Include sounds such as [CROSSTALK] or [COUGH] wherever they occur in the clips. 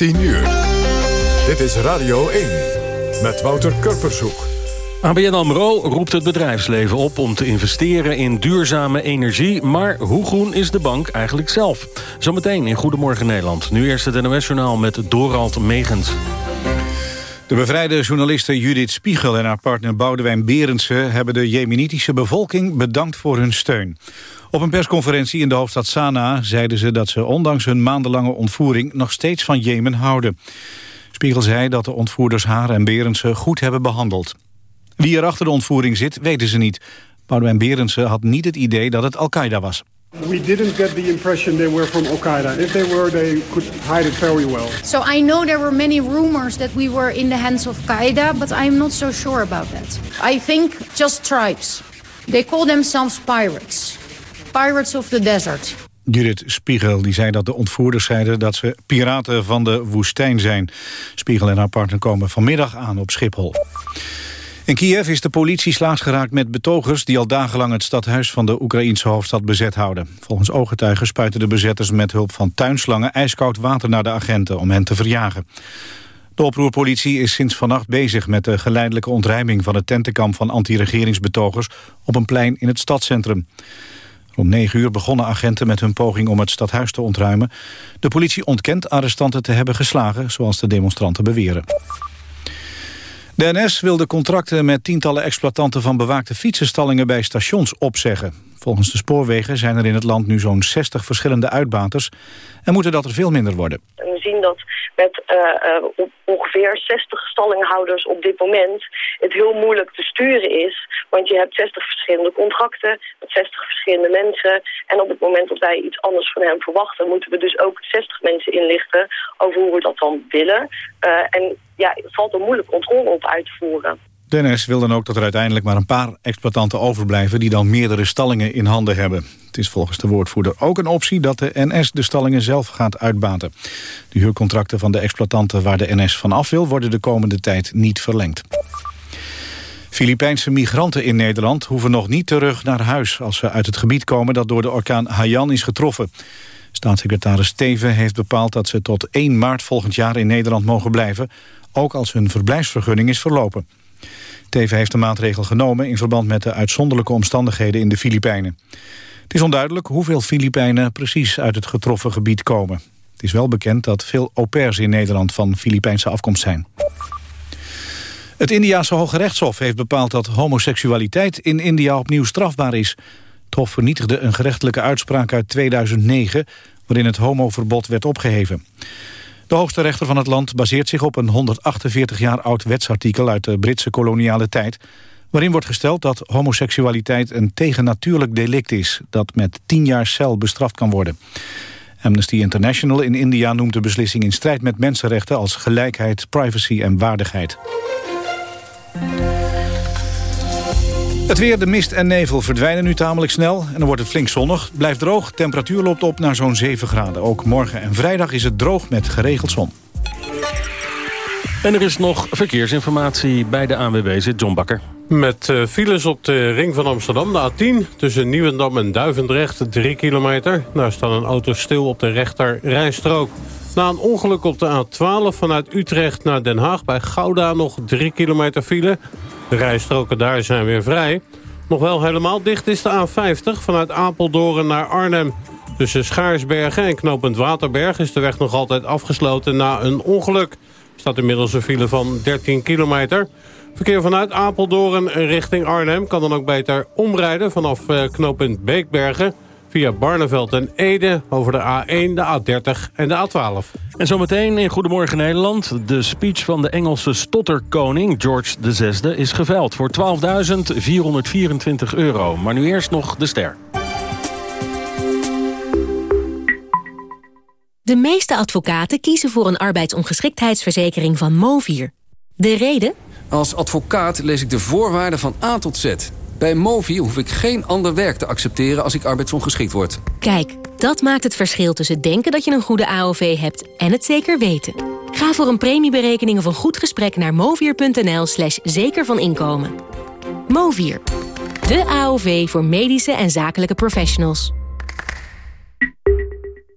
10 uur. Dit is Radio 1 met Wouter Kurpershoek. ABN AMRO roept het bedrijfsleven op om te investeren in duurzame energie. Maar hoe groen is de bank eigenlijk zelf? Zometeen in Goedemorgen Nederland. Nu eerst het NOS-journaal met Dorald Megens. De bevrijde journaliste Judith Spiegel en haar partner Boudewijn Berendse... hebben de jemenitische bevolking bedankt voor hun steun. Op een persconferentie in de hoofdstad Sanaa zeiden ze dat ze ondanks hun maandenlange ontvoering nog steeds van Jemen houden. Spiegel zei dat de ontvoerders haar en Berendse goed hebben behandeld. Wie er achter de ontvoering zit, weten ze niet. Boudewijn Berendse had niet het idee dat het Al-Qaeda was. We didn't get the impression they were from Al-Qaeda. If they were, they could hide it very well. So I know there were many rumors that we were in the hands of Qaeda, but I'm not so sure about that. I think just tribes. They call themselves pirates. Pirates of the desert. Judith Spiegel die zei dat de ontvoerders zeiden dat ze piraten van de woestijn zijn. Spiegel en haar partner komen vanmiddag aan op Schiphol. In Kiev is de politie slaags geraakt met betogers... die al dagenlang het stadhuis van de Oekraïense hoofdstad bezet houden. Volgens ooggetuigen spuiten de bezetters met hulp van tuinslangen... ijskoud water naar de agenten om hen te verjagen. De oproerpolitie is sinds vannacht bezig met de geleidelijke ontruiming... van het tentenkamp van anti-regeringsbetogers op een plein in het stadscentrum. Om negen uur begonnen agenten met hun poging om het stadhuis te ontruimen. De politie ontkent arrestanten te hebben geslagen, zoals de demonstranten beweren. De NS wil de contracten met tientallen exploitanten van bewaakte fietsenstallingen bij stations opzeggen. Volgens de spoorwegen zijn er in het land nu zo'n 60 verschillende uitbaters en moeten dat er veel minder worden. We zien dat met uh, ongeveer 60 stallinghouders op dit moment het heel moeilijk te sturen is. Want je hebt 60 verschillende contracten met 60 verschillende mensen. En op het moment dat wij iets anders van hem verwachten... moeten we dus ook 60 mensen inlichten over hoe we dat dan willen. Uh, en ja, het valt er moeilijk controle op uit te voeren. Dennis wil dan ook dat er uiteindelijk maar een paar exploitanten overblijven... die dan meerdere stallingen in handen hebben. Het is volgens de woordvoerder ook een optie dat de NS de stallingen zelf gaat uitbaten. De huurcontracten van de exploitanten waar de NS van af wil... worden de komende tijd niet verlengd. Filipijnse migranten in Nederland hoeven nog niet terug naar huis... als ze uit het gebied komen dat door de orkaan Haiyan is getroffen. Staatssecretaris Steven heeft bepaald dat ze tot 1 maart volgend jaar in Nederland mogen blijven... ook als hun verblijfsvergunning is verlopen. Teven heeft de maatregel genomen in verband met de uitzonderlijke omstandigheden in de Filipijnen. Het is onduidelijk hoeveel Filipijnen precies uit het getroffen gebied komen. Het is wel bekend dat veel au pairs in Nederland van Filipijnse afkomst zijn. Het Indiase Hoge Rechtshof heeft bepaald dat homoseksualiteit in India opnieuw strafbaar is. Het Hof vernietigde een gerechtelijke uitspraak uit 2009 waarin het homoverbod werd opgeheven. De hoogste rechter van het land baseert zich op een 148 jaar oud wetsartikel uit de Britse koloniale tijd, waarin wordt gesteld dat homoseksualiteit een tegennatuurlijk delict is, dat met 10 jaar cel bestraft kan worden. Amnesty International in India noemt de beslissing in strijd met mensenrechten als gelijkheid, privacy en waardigheid. Het weer, de mist en nevel verdwijnen nu tamelijk snel en dan wordt het flink zonnig. Blijft droog, temperatuur loopt op naar zo'n 7 graden. Ook morgen en vrijdag is het droog met geregeld zon. En er is nog verkeersinformatie bij de ANWB, zit John Bakker. Met uh, files op de ring van Amsterdam, de A10... tussen Nieuwendam en Duivendrecht, 3 kilometer. Daar staat een auto stil op de rechter rijstrook. Na een ongeluk op de A12 vanuit Utrecht naar Den Haag... bij Gouda nog 3 kilometer file. De rijstroken daar zijn weer vrij. Nog wel helemaal dicht is de A50 vanuit Apeldoorn naar Arnhem. Tussen Schaarsbergen en knooppunt Waterberg is de weg nog altijd afgesloten na een ongeluk. Er staat inmiddels een file van 13 kilometer. Verkeer vanuit Apeldoorn richting Arnhem kan dan ook beter omrijden vanaf eh, knooppunt Beekbergen via Barneveld en Ede over de A1, de A30 en de A12. En zometeen in Goedemorgen Nederland. De speech van de Engelse stotterkoning George VI is geveild voor 12.424 euro. Maar nu eerst nog de ster. De meeste advocaten kiezen voor een arbeidsongeschiktheidsverzekering van Movier. De reden? Als advocaat lees ik de voorwaarden van A tot Z bij Movi hoef ik geen ander werk te accepteren als ik arbeidsongeschikt word. Kijk, dat maakt het verschil tussen denken dat je een goede AOV hebt en het zeker weten. Ga voor een premieberekening of een goed gesprek naar movier.nl slash zeker van inkomen. Movier, de AOV voor medische en zakelijke professionals.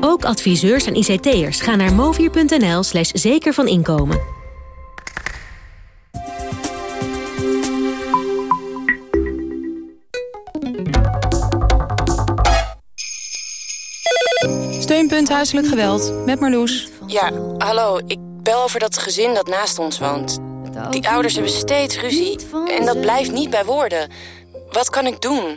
Ook adviseurs en ICT'ers gaan naar movier.nl slash zeker van inkomen. Steunpunt Huiselijk Geweld, met Marloes. Ja, hallo, ik bel over dat gezin dat naast ons woont. Die ouders hebben steeds ruzie en dat blijft niet bij woorden. Wat kan ik doen?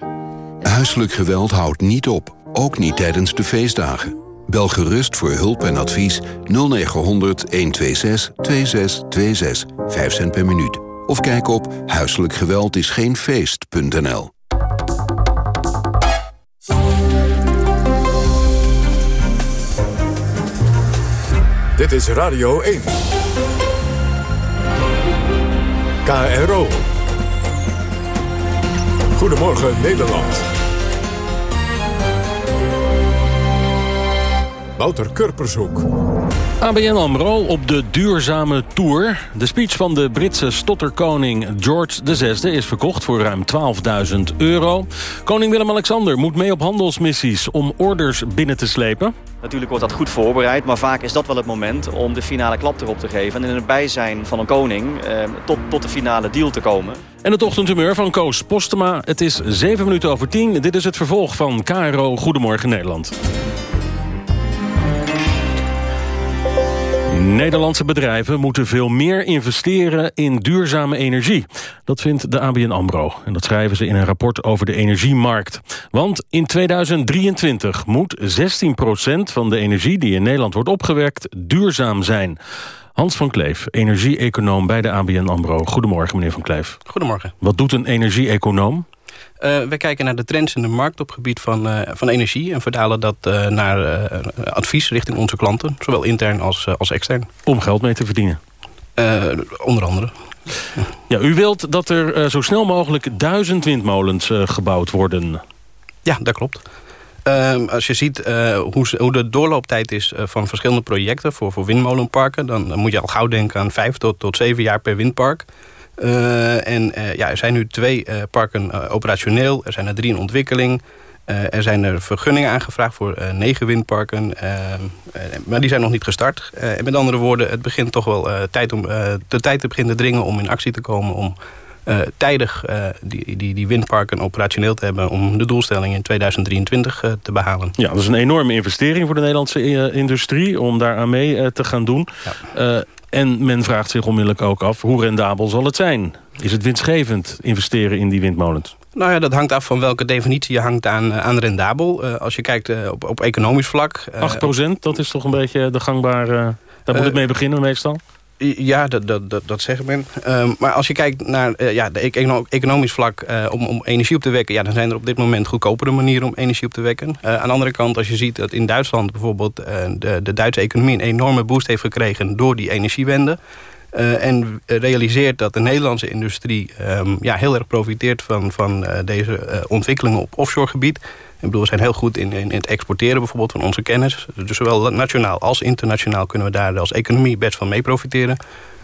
Huiselijk geweld houdt niet op, ook niet tijdens de feestdagen. Bel gerust voor hulp en advies 0900 126 2626, 5 cent per minuut. Of kijk op huiselijkgeweldisgeenfeest.nl Dit is Radio 1. KRO. Goedemorgen Nederland. Wouter Kurpershoek. ABN AMRO op de duurzame tour. De speech van de Britse stotterkoning George VI is verkocht voor ruim 12.000 euro. Koning Willem-Alexander moet mee op handelsmissies om orders binnen te slepen. Natuurlijk wordt dat goed voorbereid, maar vaak is dat wel het moment om de finale klap erop te geven. En in het bijzijn van een koning eh, tot, tot de finale deal te komen. En het ochtendhumeur van Koos Postema. Het is 7 minuten over 10. Dit is het vervolg van KRO Goedemorgen Nederland. Nederlandse bedrijven moeten veel meer investeren in duurzame energie. Dat vindt de ABN AMRO. En dat schrijven ze in een rapport over de energiemarkt. Want in 2023 moet 16% van de energie die in Nederland wordt opgewekt duurzaam zijn. Hans van Kleef, energie-econoom bij de ABN AMRO. Goedemorgen, meneer van Kleef. Goedemorgen. Wat doet een energie-econoom? Uh, we kijken naar de trends in de markt op het gebied van, uh, van energie... en vertalen dat uh, naar advies richting onze klanten. Zowel intern als, als extern. Om geld mee te verdienen? onder andere. Ja, u wilt dat er zo snel mogelijk duizend windmolens gebouwd worden. Ja, dat klopt. Ehm, als je ziet hoe, hoe, de doorlooptijd is van verschillende projecten voor, voor windmolenparken... Dan, moet je al gauw denken aan vijf tot, tot zeven jaar per windpark... Uh, en uh, ja, er zijn nu twee uh, parken operationeel. Er zijn er drie in ontwikkeling. er zijn er vergunningen aangevraagd voor negen windparken. maar die zijn nog niet gestart. en met andere woorden, het begint toch wel tijd om, de tijd te beginnen dringen... om in actie te komen om tijdig die, die, die windparken operationeel te hebben... om de doelstelling in 2023 te behalen. Ja, dat is een enorme investering voor de Nederlandse industrie... om daar aan mee te gaan doen. Ja. En men vraagt zich onmiddellijk ook af, hoe rendabel zal het zijn? Is het winstgevend investeren in die windmolens? Nou ja, dat hangt af van welke definitie je hangt aan, aan rendabel. Uh, als je kijkt uh, op, op economisch vlak... Uh, 8 procent, dat is toch een beetje de gangbare... daar moet het mee beginnen meestal? Ja, dat, dat, dat, dat zegt men. Um, maar als je kijkt naar uh, ja, de economisch vlak uh, om, om energie op te wekken... Ja, dan zijn er op dit moment goedkopere manieren om energie op te wekken. Uh, aan de andere kant, als je ziet dat in Duitsland bijvoorbeeld... de, de Duitse economie een enorme boost heeft gekregen door die energiewende... en realiseert dat de Nederlandse industrie um, ja, heel erg profiteert van, van deze ontwikkelingen op offshore gebied... Ik bedoel, we zijn heel goed in, in, het exporteren bijvoorbeeld van onze kennis. Dus zowel nationaal als internationaal kunnen we daar als economie best van mee profiteren.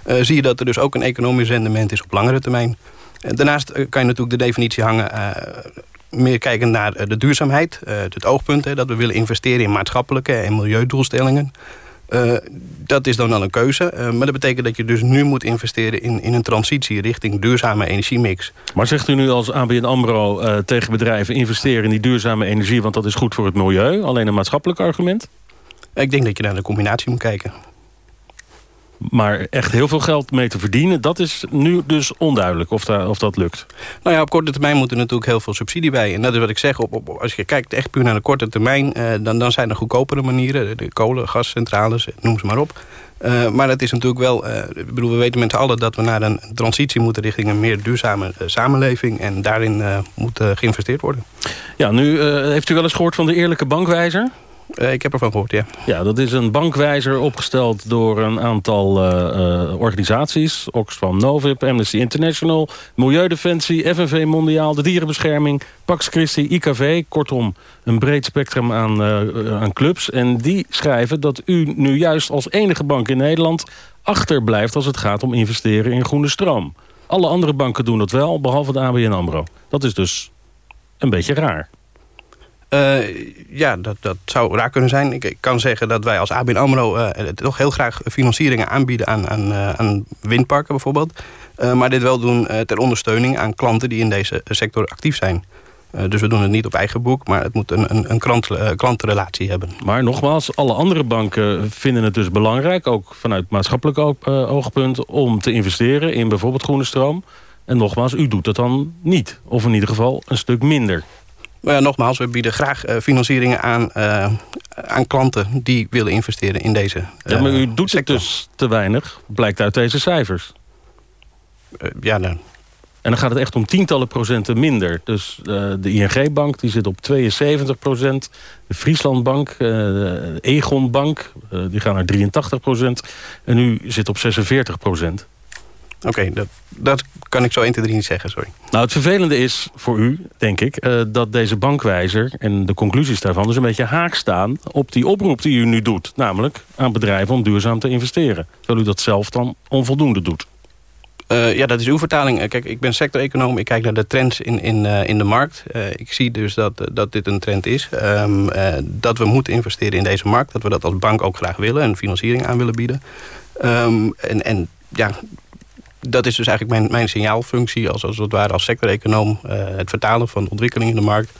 Uh, zie je dat er dus ook een economisch rendement is op langere termijn. Uh, daarnaast uh, kan je natuurlijk de definitie hangen... meer kijken naar de duurzaamheid, het oogpunt... Hè, dat we willen investeren in maatschappelijke en milieudoelstellingen... Uh, dat is dan wel een keuze. Uh, maar dat betekent dat je dus nu moet investeren in, in een transitie richting duurzame energiemix. Maar zegt u nu als ABN AMRO uh, tegen bedrijven... investeren in die duurzame energie, want dat is goed voor het milieu? Alleen een maatschappelijk argument? Ik denk dat je naar de combinatie moet kijken. Maar echt heel veel geld mee te verdienen... dat is nu dus onduidelijk of, daar, of dat lukt. Nou ja, op korte termijn moet er natuurlijk heel veel subsidie bij. En dat is wat ik zeg. Op, op, als je kijkt echt puur naar de korte termijn... Eh, dan, dan zijn er goedkopere manieren. De, kolen, gascentrales, noem ze maar op. maar het is natuurlijk wel, ik bedoel, we weten met z'n allen dat we naar een transitie moeten richting een meer duurzame samenleving. En daarin moet geïnvesteerd worden. Ja, nu heeft u wel eens gehoord van de eerlijke bankwijzer? Uh, ik heb ervan gehoord, ja. Ja, dat is een bankwijzer opgesteld door een aantal uh, organisaties. Oxfam Novib, Amnesty International, Milieudefensie, FNV Mondiaal, de Dierenbescherming, Pax Christi, IKV. Kortom, een breed spectrum aan, aan clubs. En die schrijven dat u nu juist als enige bank in Nederland achterblijft als het gaat om investeren in groene stroom. Alle andere banken doen dat wel, behalve de ABN AMRO. Dat is dus een beetje raar. Uh, ja, dat, dat zou raar kunnen zijn. Ik, kan zeggen dat wij als ABN AMRO uh, toch heel graag financieringen aanbieden aan, aan, uh, aan windparken bijvoorbeeld. maar dit wel doen ter ondersteuning aan klanten die in deze sector actief zijn. dus we doen het niet op eigen boek, maar het moet een, een, een klantenrelatie hebben. Maar nogmaals, alle andere banken vinden het dus belangrijk... ook vanuit maatschappelijk oogpunt om te investeren in bijvoorbeeld groene stroom. En nogmaals, u doet dat dan niet. Of in ieder geval een stuk minder. Maar nogmaals, we bieden graag uh, financieringen aan, uh, aan klanten die willen investeren in deze uh, Ja, maar u doet het dus te weinig, blijkt uit deze cijfers. ja, dan. En dan gaat het echt om tientallen procenten minder. Dus de ING-bank die zit op 72 procent. De Frieslandbank, de Egonbank, die gaan naar 83 procent. En u zit op 46 procent. Oké, dat, dat kan ik zo 1, 2, 3 niet zeggen, sorry. Nou, het vervelende is voor u, denk ik... Uh, dat deze bankwijzer en de conclusies daarvan... dus een beetje haak staan op die oproep die u nu doet. Namelijk aan bedrijven om duurzaam te investeren. Terwijl u dat zelf dan onvoldoende doet. Uh, ja, dat is uw vertaling. Uh, kijk, ik ben sector-econoom. Ik kijk naar de trends in, in, uh, in de markt. ik zie dus dat, dat dit een trend is. Um, dat we moeten investeren in deze markt. Dat we dat als bank ook graag willen. En financiering aan willen bieden. Um, en, en ja, dat is dus eigenlijk mijn, mijn signaalfunctie als, als het ware als sector-econoom. Uh, het vertalen van ontwikkelingen in de markt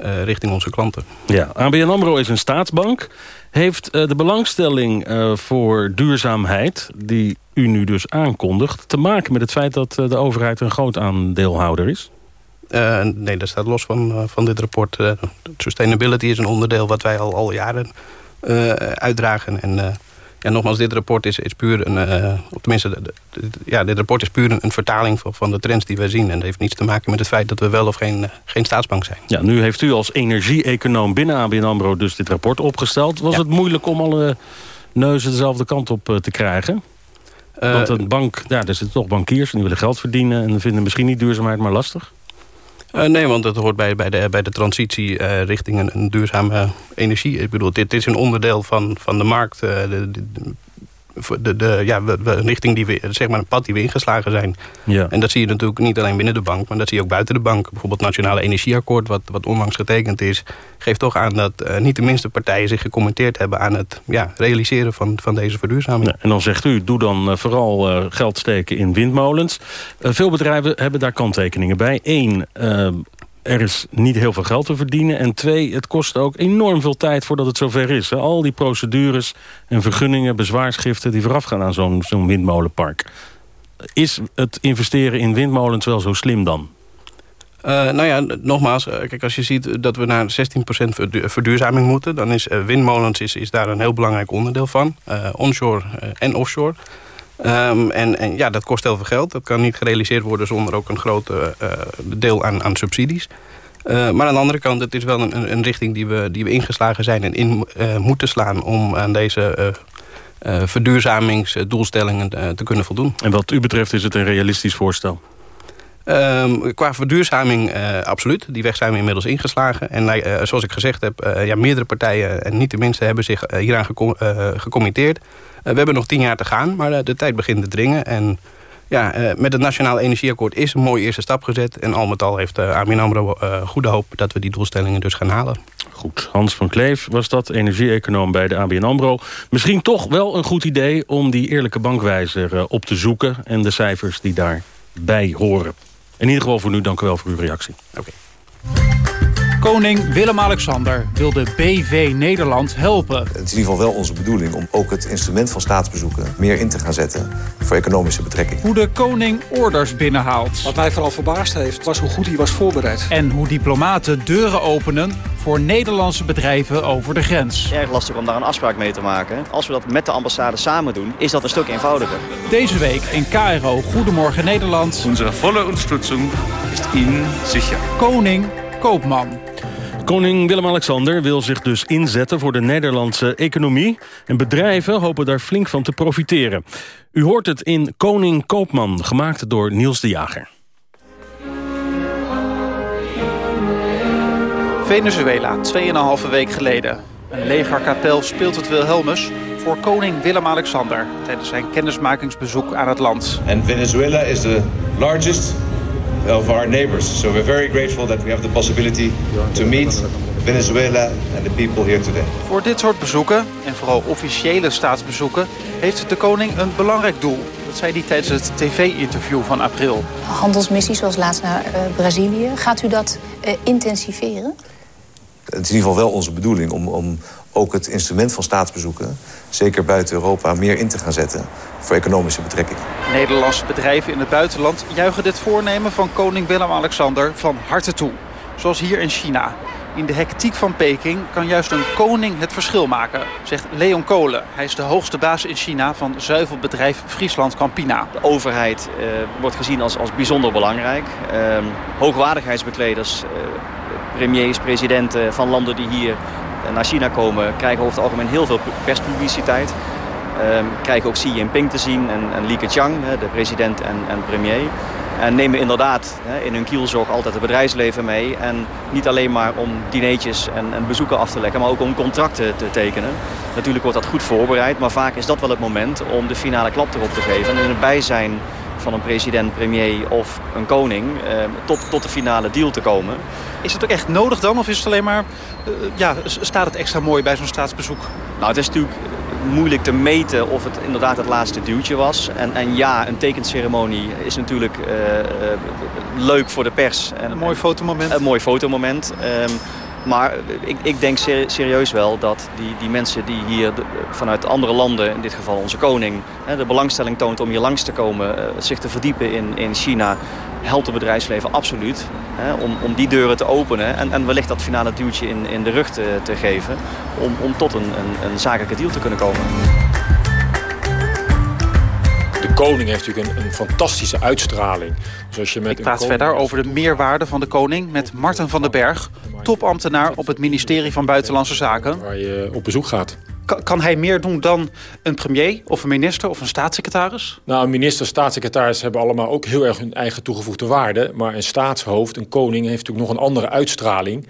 uh, richting onze klanten. Ja, ABN AMRO is een staatsbank. Heeft uh, de belangstelling voor duurzaamheid, die u nu dus aankondigt... te maken met het feit dat de overheid een groot aandeelhouder is? nee, dat staat los van, van dit rapport. sustainability is een onderdeel wat wij al, al jaren uitdragen... en en nogmaals, dit rapport is, is puur een, uh, tenminste, de, de, ja, dit rapport is puur een, een vertaling van, van, de trends die wij zien. En dat heeft niets te maken met het feit dat we wel of geen, uh, geen staatsbank zijn. Ja, nu heeft u als energie-econoom binnen ABN AMRO dus dit rapport opgesteld. Was ja. het moeilijk om alle neuzen dezelfde kant op uh, te krijgen? Want een bank, ja, er zitten toch bankiers en die willen geld verdienen... en vinden misschien niet duurzaamheid maar lastig. Uh, nee, want dat hoort bij, bij, de, bij de transitie uh, richting een, een, duurzame energie. Ik bedoel, dit, dit, is een onderdeel van, van de markt. De, de, de, ja, de, richting die we, zeg maar een pad die we ingeslagen zijn. Ja. En dat zie je natuurlijk niet alleen binnen de bank, maar dat zie je ook buiten de bank. Bijvoorbeeld het Nationale Energieakkoord, wat, wat onlangs getekend is, geeft toch aan dat uh, niet de minste partijen zich gecommenteerd hebben aan het ja, realiseren van, van deze verduurzaming. Ja, en dan zegt u, doe dan uh, vooral uh, geld steken in windmolens. veel bedrijven hebben daar kanttekeningen bij. Eén, er is niet heel veel geld te verdienen. En twee, het kost ook enorm veel tijd voordat het zover is. Al die procedures en vergunningen, bezwaarschriften... die voorafgaan aan zo'n windmolenpark. Is het investeren in windmolens wel zo slim dan? Uh, nou ja, nogmaals, kijk, als je ziet dat we naar 16% verduurzaming moeten... dan is uh, windmolens is, daar een heel belangrijk onderdeel van. Onshore en offshore. Um, en, en, ja, dat kost heel veel geld. Dat kan niet gerealiseerd worden zonder ook een groot uh, deel aan, aan subsidies. Uh, maar aan de andere kant, het is wel een, een richting die we, die we ingeslagen zijn... en in uh, moeten slaan om aan deze verduurzamingsdoelstellingen te kunnen voldoen. En wat u betreft is het een realistisch voorstel? Um, qua verduurzaming absoluut. Die weg zijn we inmiddels ingeslagen. En uh, zoals ik gezegd heb, ja, meerdere partijen, en niet de minste, hebben zich hieraan gecom gecommitteerd. We hebben nog tien jaar te gaan, maar de tijd begint te dringen. En ja, met het Nationaal Energieakkoord is een mooie eerste stap gezet. En al met al heeft Armin AMRO goede hoop dat we die doelstellingen dus gaan halen. Goed, Hans van Kleef was dat, energie-econoom bij de ABN AMRO. Misschien toch wel een goed idee om die eerlijke bankwijzer op te zoeken... en de cijfers die daarbij horen. In ieder geval voor nu, dank u wel voor uw reactie. Oké. Koning Willem-Alexander wil de BV Nederland helpen. Het is in ieder geval wel onze bedoeling om ook het instrument van staatsbezoeken meer in te gaan zetten voor economische betrekking. Hoe de koning orders binnenhaalt. Wat mij vooral verbaasd heeft, was hoe goed hij was voorbereid. En hoe diplomaten deuren openen voor Nederlandse bedrijven over de grens. Erg lastig om daar een afspraak mee te maken. Als we dat met de ambassade samen doen, is dat een stuk eenvoudiger. Deze week in KRO Goedemorgen Nederland. Onze volle ondersteuning is Ihnen sicher. Koning Koopman. Koning Willem-Alexander wil zich dus inzetten voor de Nederlandse economie. En bedrijven hopen daar flink van te profiteren. U hoort het in Koning Koopman, gemaakt door Niels de Jager. Venezuela, 2,5 week geleden. Een legerkapel speelt het Wilhelmus voor koning Willem-Alexander... tijdens zijn kennismakingsbezoek aan het land. And Venezuela is the largest of our neighbors. So we're very grateful that we have the possibility to meet Venezuela and the people here today. Voor dit soort bezoeken, en vooral officiële staatsbezoeken... heeft de koning een belangrijk doel. Dat zei hij tijdens het tv-interview van april. Handelsmissies zoals laatst naar uh, Brazilië. Gaat u dat uh, intensiveren? Het is in ieder geval wel onze bedoeling om, om ook het instrument van staatsbezoeken... zeker buiten Europa meer in te gaan zetten voor economische betrekking. Nederlandse bedrijven in het buitenland juichen dit voornemen van koning Willem-Alexander van harte toe. Zoals hier in China. In de hectiek van Peking kan juist een koning het verschil maken, zegt Leon Kolen. Hij is de hoogste baas in China van zuivelbedrijf Friesland Campina. De overheid uh, wordt gezien als, als bijzonder belangrijk. Uh, hoogwaardigheidsbekleders, uh, premiers, presidenten van landen die hier naar China komen... krijgen over het algemeen heel veel perspubliciteit. Um, krijgen ook Xi Jinping te zien en, en Li Keqiang, de president en, en premier. En nemen inderdaad in hun kielzorg altijd het bedrijfsleven mee. En niet alleen maar om dineetjes en, en, bezoeken af te leggen, maar ook om contracten te tekenen. Natuurlijk wordt dat goed voorbereid, maar vaak is dat wel het moment om de finale klap erop te geven. En in het bijzijn van een president, premier of een koning eh, tot, tot de finale deal te komen. Is het ook echt nodig dan? Of is het alleen maar, uh, ja, staat het extra mooi bij zo'n staatsbezoek? Nou, het is natuurlijk moeilijk te meten of het inderdaad het laatste duwtje was. En, en ja, een tekenceremonie is natuurlijk uh, leuk voor de pers. En, een mooi fotomoment. Een mooi fotomoment. Um, maar ik, ik denk serieus wel dat die, die mensen die hier de, vanuit andere landen, in dit geval onze koning, hè, de belangstelling toont om hier langs te komen, uh, zich te verdiepen in, in China, helpt het bedrijfsleven absoluut hè, om, om die deuren te openen en, en wellicht dat finale duwtje in, in de rug te, te geven om, om tot een, een, een zakelijke deal te kunnen komen. De koning heeft natuurlijk een, een fantastische uitstraling. Dus als je met Ik praat verder over de meerwaarde van de koning met Marten van den Berg... topambtenaar op het ministerie van Buitenlandse Zaken. Waar je op bezoek gaat. Kan, kan hij meer doen dan een premier of een minister of een staatssecretaris? Nou, een minister, staatssecretaris hebben allemaal ook heel erg hun eigen toegevoegde waarde. Maar een staatshoofd, een koning, heeft natuurlijk nog een andere uitstraling.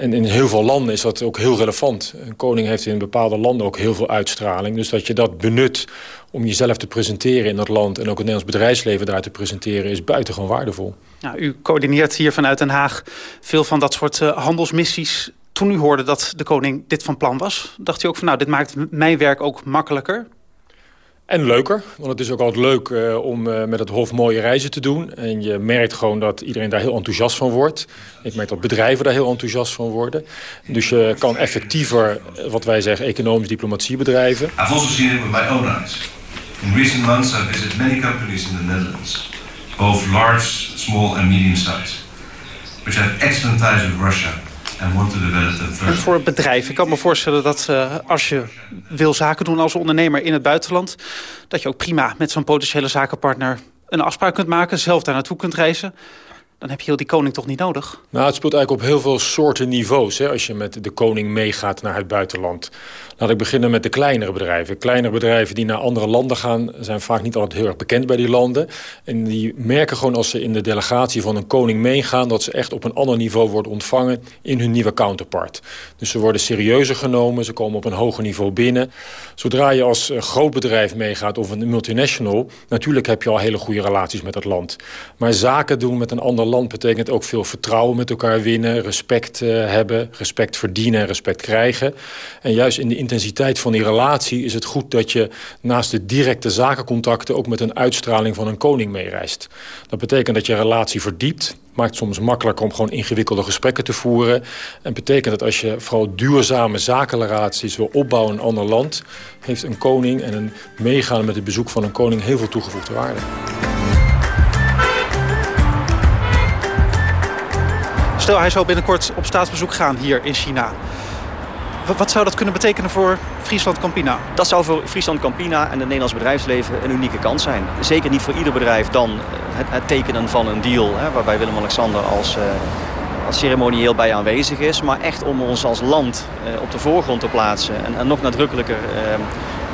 En in heel veel landen is dat ook heel relevant. Een koning heeft in bepaalde landen ook heel veel uitstraling. Dus dat je dat benut om jezelf te presenteren in dat land... en ook het Nederlands bedrijfsleven daar te presenteren... is buitengewoon waardevol. Nou, u coördineert hier vanuit Den Haag veel van dat soort uh, handelsmissies. Toen u hoorde dat de koning dit van plan was... dacht u ook van nou, dit maakt mijn werk ook makkelijker... En leuker, want het is ook altijd leuk uh, om uh, met het Hof mooie reizen te doen. En je merkt gewoon dat iedereen daar heel enthousiast van wordt. Ik merk dat bedrijven daar heel enthousiast van worden. Dus je kan effectiever, wat wij zeggen, economisch diplomatie bedrijven. I've also seen it with my own eyes. In recent months I've visited many companies in the Netherlands. Both large, small and medium size. Which have excellent ties with Russia En voor het bedrijf, ik kan me voorstellen dat uh, als je wil zaken doen als ondernemer in het buitenland... dat je ook prima met zo'n potentiële zakenpartner een afspraak kunt maken... zelf daar naartoe kunt reizen dan heb je heel die koning toch niet nodig? Nou, het speelt eigenlijk op heel veel soorten niveaus... Hè, als je met de koning meegaat naar het buitenland. Laat ik beginnen met de kleinere bedrijven. Kleinere bedrijven die naar andere landen gaan... zijn vaak niet altijd heel erg bekend bij die landen. En die merken gewoon als ze in de delegatie van een koning meegaan... dat ze echt op een ander niveau worden ontvangen in hun nieuwe counterpart. Dus ze worden serieuzer genomen, ze komen op een hoger niveau binnen. Zodra je als groot bedrijf meegaat of een multinational... natuurlijk heb je al hele goede relaties met dat land. Maar zaken doen met een ander land betekent ook veel vertrouwen met elkaar winnen... respect uh, hebben, respect verdienen en respect krijgen. En juist in de intensiteit van die relatie is het goed dat je... naast de directe zakencontacten ook met een uitstraling van een koning meereist. Dat betekent dat je relatie verdiept maakt soms makkelijker om gewoon ingewikkelde gesprekken te voeren. En betekent dat als je vooral duurzame zakenrelaties wil opbouwen in een ander land... heeft een koning en een meegaan met het bezoek van een koning heel veel toegevoegde waarde. Hij zou binnenkort op staatsbezoek gaan hier in China. Wat zou dat kunnen betekenen voor Friesland Campina? Dat zou voor Friesland Campina en het Nederlands bedrijfsleven een unieke kans zijn. Zeker niet voor ieder bedrijf dan het, het tekenen van een deal... Hè, waarbij Willem-Alexander als, uh, als ceremonieel bij aanwezig is... maar echt om ons als land uh, op de voorgrond te plaatsen... en, nog nadrukkelijker uh,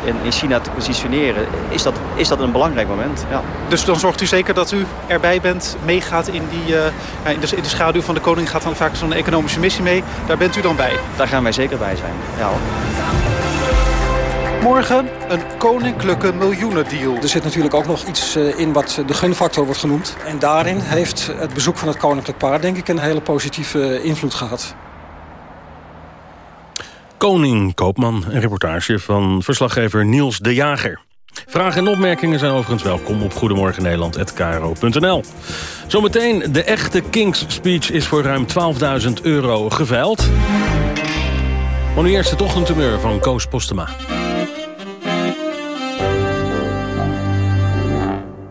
in, in, China te positioneren... is dat, is dat een belangrijk moment, ja. Dus dan zorgt u zeker dat u erbij bent, meegaat in, die, uh, in, de, in de schaduw van de koning... gaat dan vaak zo'n economische missie mee. Daar bent u dan bij? Daar gaan wij zeker bij zijn, ja. Morgen een koninklijke miljoenendeal. Er zit natuurlijk ook nog iets in wat de gunfactor wordt genoemd. En daarin heeft het bezoek van het koninklijk paar... denk ik een hele positieve invloed gehad. Koning Koopman, een reportage van verslaggever Niels de Jager. Vragen en opmerkingen zijn overigens welkom op goedemorgennederland.kro.nl. Zometeen, de echte King's Speech is voor ruim 12.000 euro geveild. Maar nu eerst het ochtendtumeur van Koos Postema.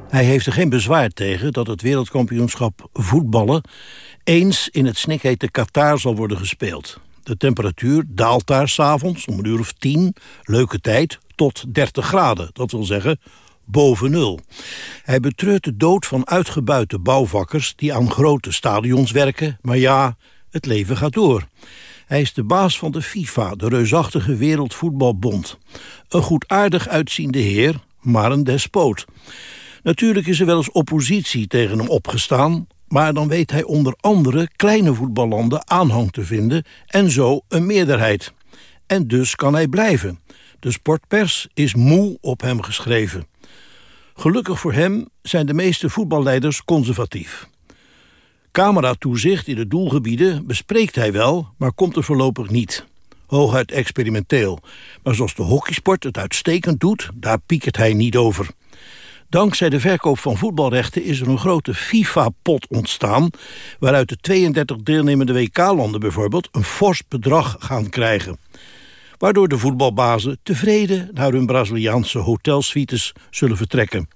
Hij heeft er geen bezwaar tegen dat het wereldkampioenschap voetballen... eens in het snikhete Qatar zal worden gespeeld. De temperatuur daalt daar s'avonds om een uur of tien, leuke tijd, tot 30 graden. Dat wil zeggen boven nul. Hij betreurt de dood van uitgebuite bouwvakkers die aan grote stadions werken. Maar ja, het leven gaat door. Hij is de baas van de FIFA, de reusachtige Wereldvoetbalbond. Een goedaardig uitziende heer, maar een despoot. Natuurlijk is er wel eens oppositie tegen hem opgestaan... maar dan weet hij onder andere kleine voetballanden aanhang te vinden... en zo een meerderheid. En dus kan hij blijven. De sportpers is moe op hem geschreven. Gelukkig voor hem zijn de meeste voetballeiders conservatief. Cameratoezicht in de doelgebieden bespreekt hij wel, maar komt er voorlopig niet. Hooguit experimenteel. Maar zoals de hockeysport het uitstekend doet, daar piekert hij niet over. Dankzij de verkoop van voetbalrechten is er een grote FIFA-pot ontstaan... waaruit de 32 deelnemende WK-landen bijvoorbeeld een fors bedrag gaan krijgen. Waardoor de voetbalbazen tevreden naar hun Braziliaanse hotelsuites zullen vertrekken.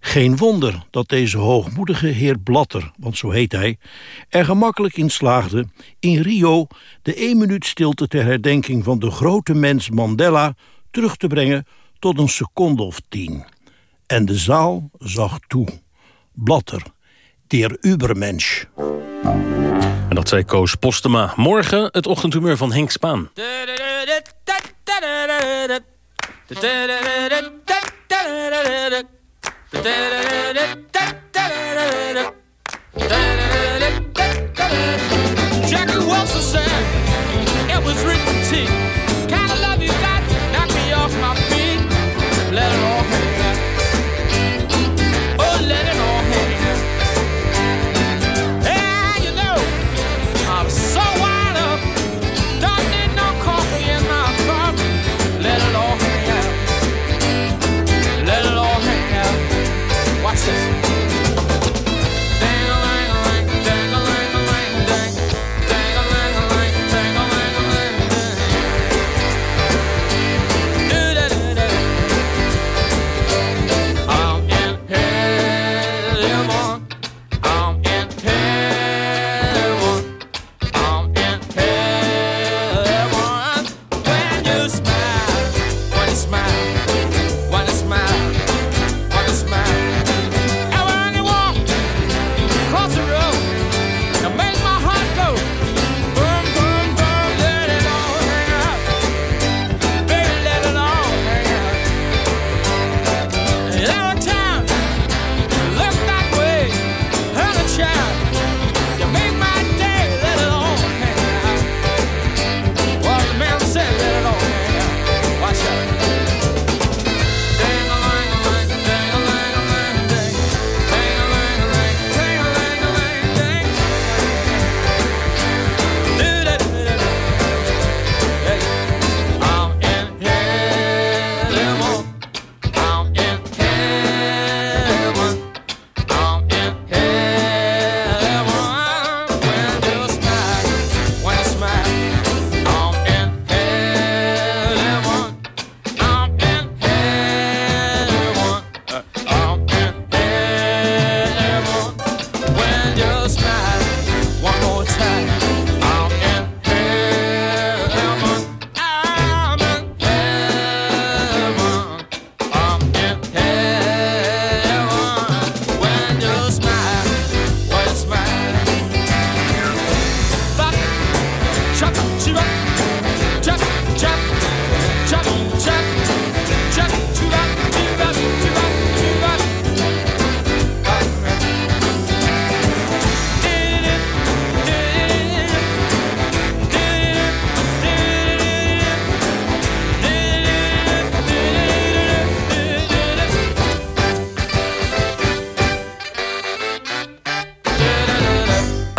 Geen wonder dat deze hoogmoedige heer Blatter, want zo heet hij... er gemakkelijk in slaagde in Rio de één minuut stilte ter herdenking van de grote mens Mandela... terug te brengen tot een seconde of tien. En de zaal zag toe. Blatter, der Übermensch. En dat zei Koos Postema. Morgen het ochtendhumeur van Henk Spaan. Jackie Wilson said it was written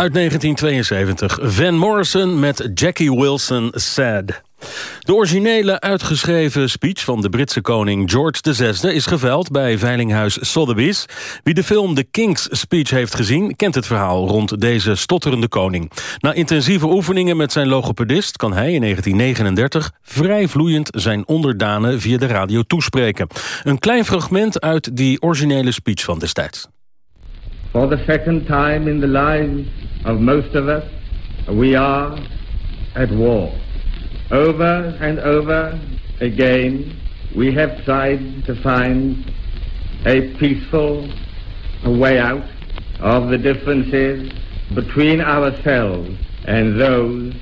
Uit 1972. Van Morrison met Jackie Wilson Sad. De originele uitgeschreven speech van de Britse koning George VI... is geveild bij veilinghuis Sotheby's. Wie de film The King's Speech heeft gezien... kent het verhaal rond deze stotterende koning. Na intensieve oefeningen met zijn logopedist... kan hij in 1939 vrij vloeiend zijn onderdanen via de radio toespreken. Een klein fragment uit die originele speech van destijds. For the second time in the lives of most of us, we are at war. Over and over again, we have tried to find a peaceful way out of the differences between ourselves and those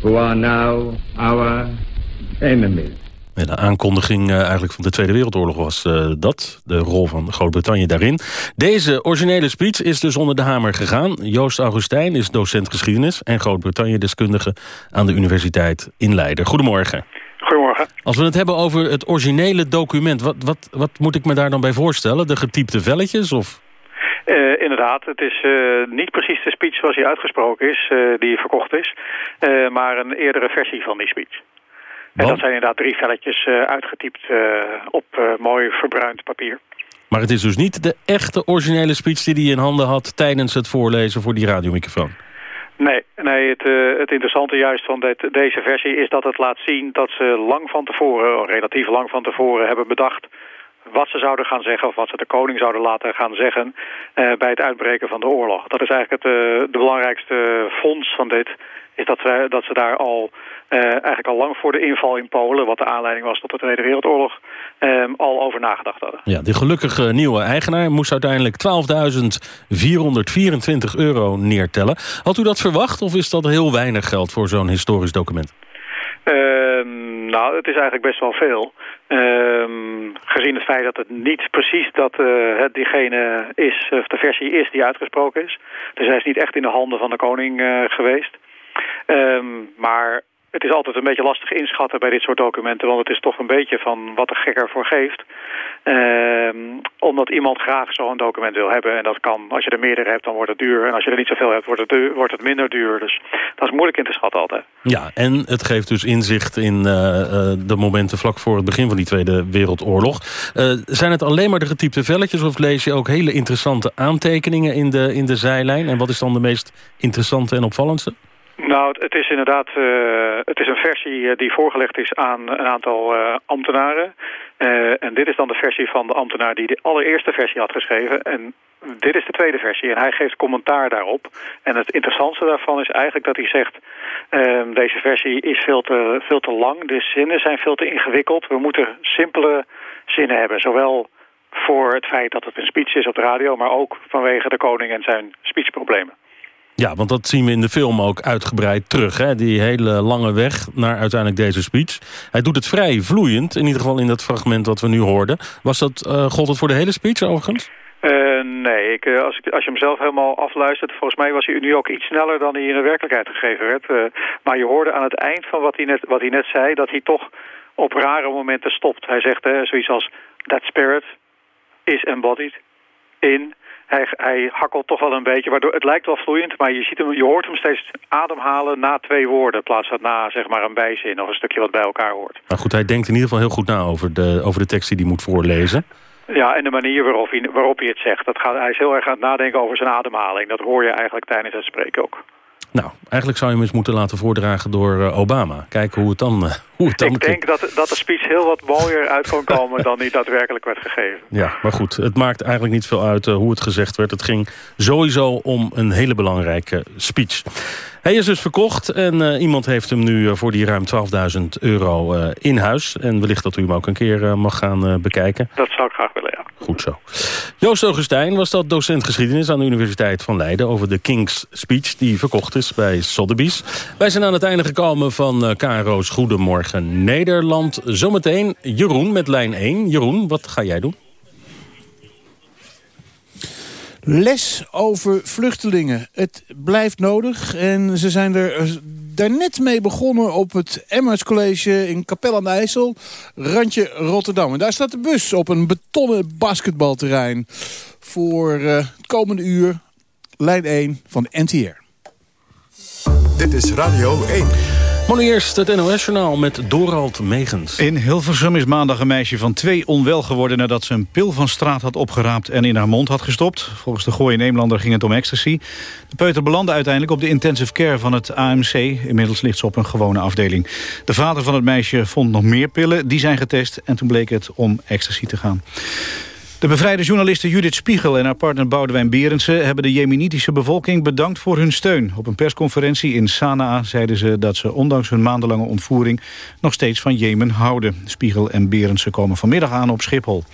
who are now our enemies. En de aankondiging uh, eigenlijk van de Tweede Wereldoorlog was uh, dat. De rol van Groot-Brittannië daarin. Deze originele speech is dus onder de hamer gegaan. Joost Augustijn is docent geschiedenis... en Groot-Brittannië-deskundige aan de Universiteit in Leiden. Goedemorgen. Goedemorgen. Als we het hebben over het originele document... wat, wat, wat moet ik me daar dan bij voorstellen? De getypte velletjes of... Uh, inderdaad, het is uh, niet precies de speech zoals die uitgesproken is, uh, die verkocht is, maar een eerdere versie van die speech. En dat zijn inderdaad drie velletjes uh, uitgetypt uh, op uh, mooi verbruind papier. Maar het is dus niet de echte originele speech die hij in handen had... tijdens het voorlezen voor die radiomicrofoon? Nee, nee het, het interessante juist van dit, deze versie is dat het laat zien... dat ze lang van tevoren, relatief lang van tevoren, hebben bedacht wat ze zouden gaan zeggen of wat ze de koning zouden laten gaan zeggen uh, bij het uitbreken van de oorlog. Dat is eigenlijk het, uh, de belangrijkste fonds van dit, is dat, we, dat ze daar al uh, eigenlijk al lang voor de inval in Polen, wat de aanleiding was tot de Tweede Wereldoorlog, um, al over nagedacht hadden. Ja, de gelukkige nieuwe eigenaar moest uiteindelijk 12.424 euro neertellen. Had u dat verwacht of is dat heel weinig geld voor zo'n historisch document? Um, nou, het is eigenlijk best wel veel. Um, gezien het feit dat het niet precies dat uh, het diegene is, of de versie is die uitgesproken is. Dus hij is niet echt in de handen van de koning uh, geweest. Um, maar het is altijd een beetje lastig inschatten bij dit soort documenten, want het is toch een beetje van wat de gek ervoor geeft. Um, omdat iemand graag zo'n document wil hebben. En dat kan, als je er meerdere hebt, dan wordt het duur. En als je er niet zoveel hebt, wordt het, wordt het minder duur. Dus dat is moeilijk in te schatten altijd. Ja, en het geeft dus inzicht in uh, uh, de momenten vlak voor het begin van die Tweede Wereldoorlog. Uh, zijn het alleen maar de getypte velletjes of lees je ook hele interessante aantekeningen in de, in de zijlijn? En wat is dan de meest interessante en opvallendste? Nou, het is inderdaad uh, het is een versie uh, die voorgelegd is aan een aantal uh, ambtenaren. en dit is dan de versie van de ambtenaar die de allereerste versie had geschreven. En dit is de tweede versie en hij geeft commentaar daarop. En het interessantste daarvan is eigenlijk dat hij zegt... Ehm, deze versie is veel te, veel te lang, de zinnen zijn veel te ingewikkeld. We moeten simpele zinnen hebben, zowel voor het feit dat het een speech is op de radio... maar ook vanwege de koning en zijn speechproblemen. Ja, want dat zien we in de film ook uitgebreid terug. Hè? Die hele lange weg naar uiteindelijk deze speech. Hij doet het vrij vloeiend, in ieder geval in dat fragment wat we nu hoorden. Was dat, uh, gold voor de hele speech overigens? Uh, nee, ik, uh, als, ik, als je hem zelf helemaal afluistert... volgens mij was hij nu ook iets sneller dan hij in de werkelijkheid gegeven werd. Maar je hoorde aan het eind van wat hij, net, wat hij net zei... dat hij toch op rare momenten stopt. Hij zegt zoiets als... That spirit is embodied in hij, hij hakkelt toch wel een beetje, waardoor het lijkt wel vloeiend, maar je, ziet hem, je hoort hem steeds ademhalen na twee woorden, in plaats van na zeg maar een bijzin of een stukje wat bij elkaar hoort. Nou goed, hij denkt in ieder geval heel goed na over de, over de tekst die hij moet voorlezen. Ja, en de manier waarop hij, waarop hij het zegt. Dat gaat, hij is heel erg aan het nadenken over zijn ademhaling. Dat hoor je eigenlijk tijdens het spreken ook. Nou, eigenlijk zou je hem eens moeten laten voordragen door uh, Obama. Kijken hoe het dan, uh, [LAUGHS] hoe het dan Ik denk dat, dat de speech heel wat mooier uit kon [LAUGHS] komen dan die daadwerkelijk werd gegeven. Ja, maar goed, het maakt eigenlijk niet veel uit uh, hoe het gezegd werd. Het ging sowieso om een hele belangrijke speech. Hij is dus verkocht en iemand heeft hem nu voor die ruim 12.000 euro in huis. En wellicht dat u hem ook een keer mag gaan bekijken. Dat zou ik graag willen. Goed zo. Joost Augustijn was dat docent geschiedenis aan de Universiteit van Leiden... over de King's Speech die verkocht is bij Sotheby's. Wij zijn aan het einde gekomen van KRO's Goedemorgen Nederland. Zometeen Jeroen met lijn 1. Jeroen, wat ga jij doen? Les over vluchtelingen. Het blijft nodig en ze zijn er daarnet mee begonnen op het Emmaus College in Capelle aan de IJssel, randje Rotterdam. En daar staat de bus op een betonnen basketbalterrein voor uh, het komende uur, lijn 1 van NTR. Dit is Radio 1. Maar het NOS-journaal met Dorald Megens. In Hilversum is maandag een meisje van twee onwel geworden... nadat ze een pil van straat had opgeraapt en in haar mond had gestopt. Volgens de Gooi Nederlander ging het om ecstasy. De peuter belandde uiteindelijk op de intensive care van het AMC. Inmiddels ligt ze op een gewone afdeling. De vader van het meisje vond nog meer pillen. Die zijn getest en toen bleek het om ecstasy te gaan. De bevrijde journaliste Judith Spiegel en haar partner Boudewijn Berendsen... hebben de jemenitische bevolking bedankt voor hun steun. Op een persconferentie in Sanaa zeiden ze dat ze ondanks hun maandenlange ontvoering... nog steeds van Jemen houden. Spiegel en Berendsen komen vanmiddag aan op Schiphol.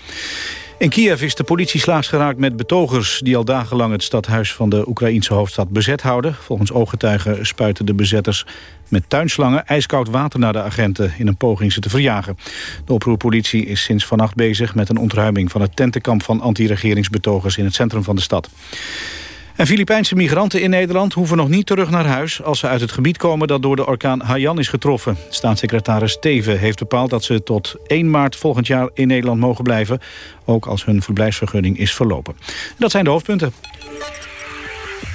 In Kiev is de politie slaags geraakt met betogers... die al dagenlang het stadhuis van de Oekraïense hoofdstad bezet houden. Volgens ooggetuigen spuiten de bezetters met tuinslangen ijskoud water naar de agenten... in een poging ze te verjagen. De oproerpolitie is sinds vannacht bezig met een ontruiming... van het tentenkamp van anti-regeringsbetogers in het centrum van de stad. En Filipijnse migranten in Nederland hoeven nog niet terug naar huis... als ze uit het gebied komen dat door de orkaan Haiyan is getroffen. Staatssecretaris Teven heeft bepaald dat ze tot 1 maart volgend jaar in Nederland mogen blijven. Ook als hun verblijfsvergunning is verlopen. Dat zijn de hoofdpunten.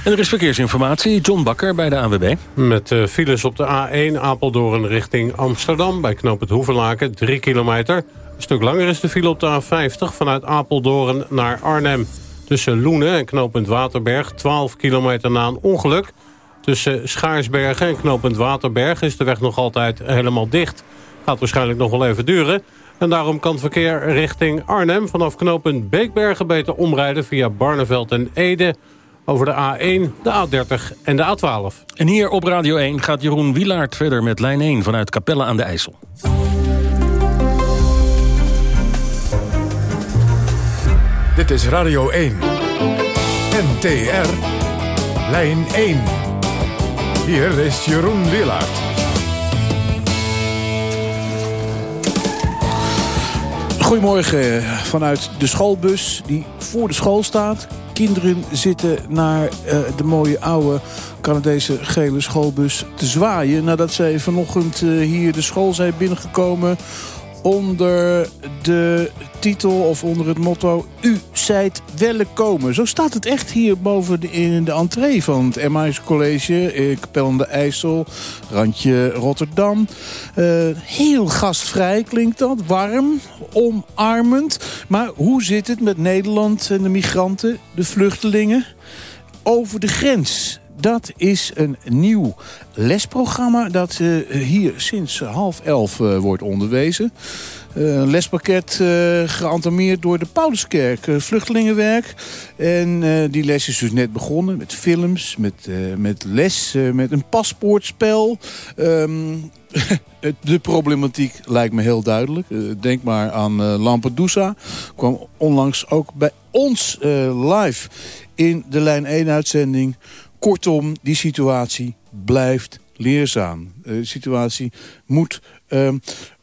En er is verkeersinformatie. John Bakker bij de ANWB. Met uh, files op de A1 Apeldoorn richting Amsterdam... bij knoop het Hoevenlaken, 3 kilometer. Een stuk langer is de file op de A50 vanuit Apeldoorn naar Arnhem. Tussen Loenen en knooppunt Waterberg, 12 kilometer na een ongeluk. Tussen Schaarsbergen en knooppunt Waterberg is de weg nog altijd helemaal dicht. Gaat waarschijnlijk nog wel even duren. En daarom kan het verkeer richting Arnhem vanaf knooppunt Beekbergen beter omrijden via Barneveld en Ede over de A1, de A30 en de A12. En hier op Radio 1 gaat Jeroen Wilaert verder met lijn 1 vanuit Capelle aan de IJssel. Dit is Radio 1. NTR. Lijn 1. Hier is Jeroen Wilaert. Goedemorgen vanuit de schoolbus die voor de school staat. Kinderen zitten naar uh, de mooie oude Canadese gele schoolbus te zwaaien... nadat zij vanochtend uh, hier de school zijn binnengekomen onder de titel of onder het motto... U zijt welkom. Zo staat het echt hier boven de, in de entree van het Emmaus College... Eh, de IJssel, randje Rotterdam. Uh, heel gastvrij klinkt dat, warm, omarmend. Maar hoe zit het met Nederland en de migranten, de vluchtelingen? Over de grens dat is een nieuw lesprogramma dat uh, hier sinds half elf uh, wordt onderwezen. Uh, een lespakket geantameerd door de Pauluskerk, vluchtelingenwerk. En die les is dus net begonnen met films, met, met les, met een paspoortspel. [LAUGHS] Um, de problematiek lijkt me heel duidelijk. denk maar aan Lampedusa. Kwam onlangs ook bij ons live in de Lijn 1-uitzending Kortom, die situatie blijft leerzaam. Eh, de situatie moet uh,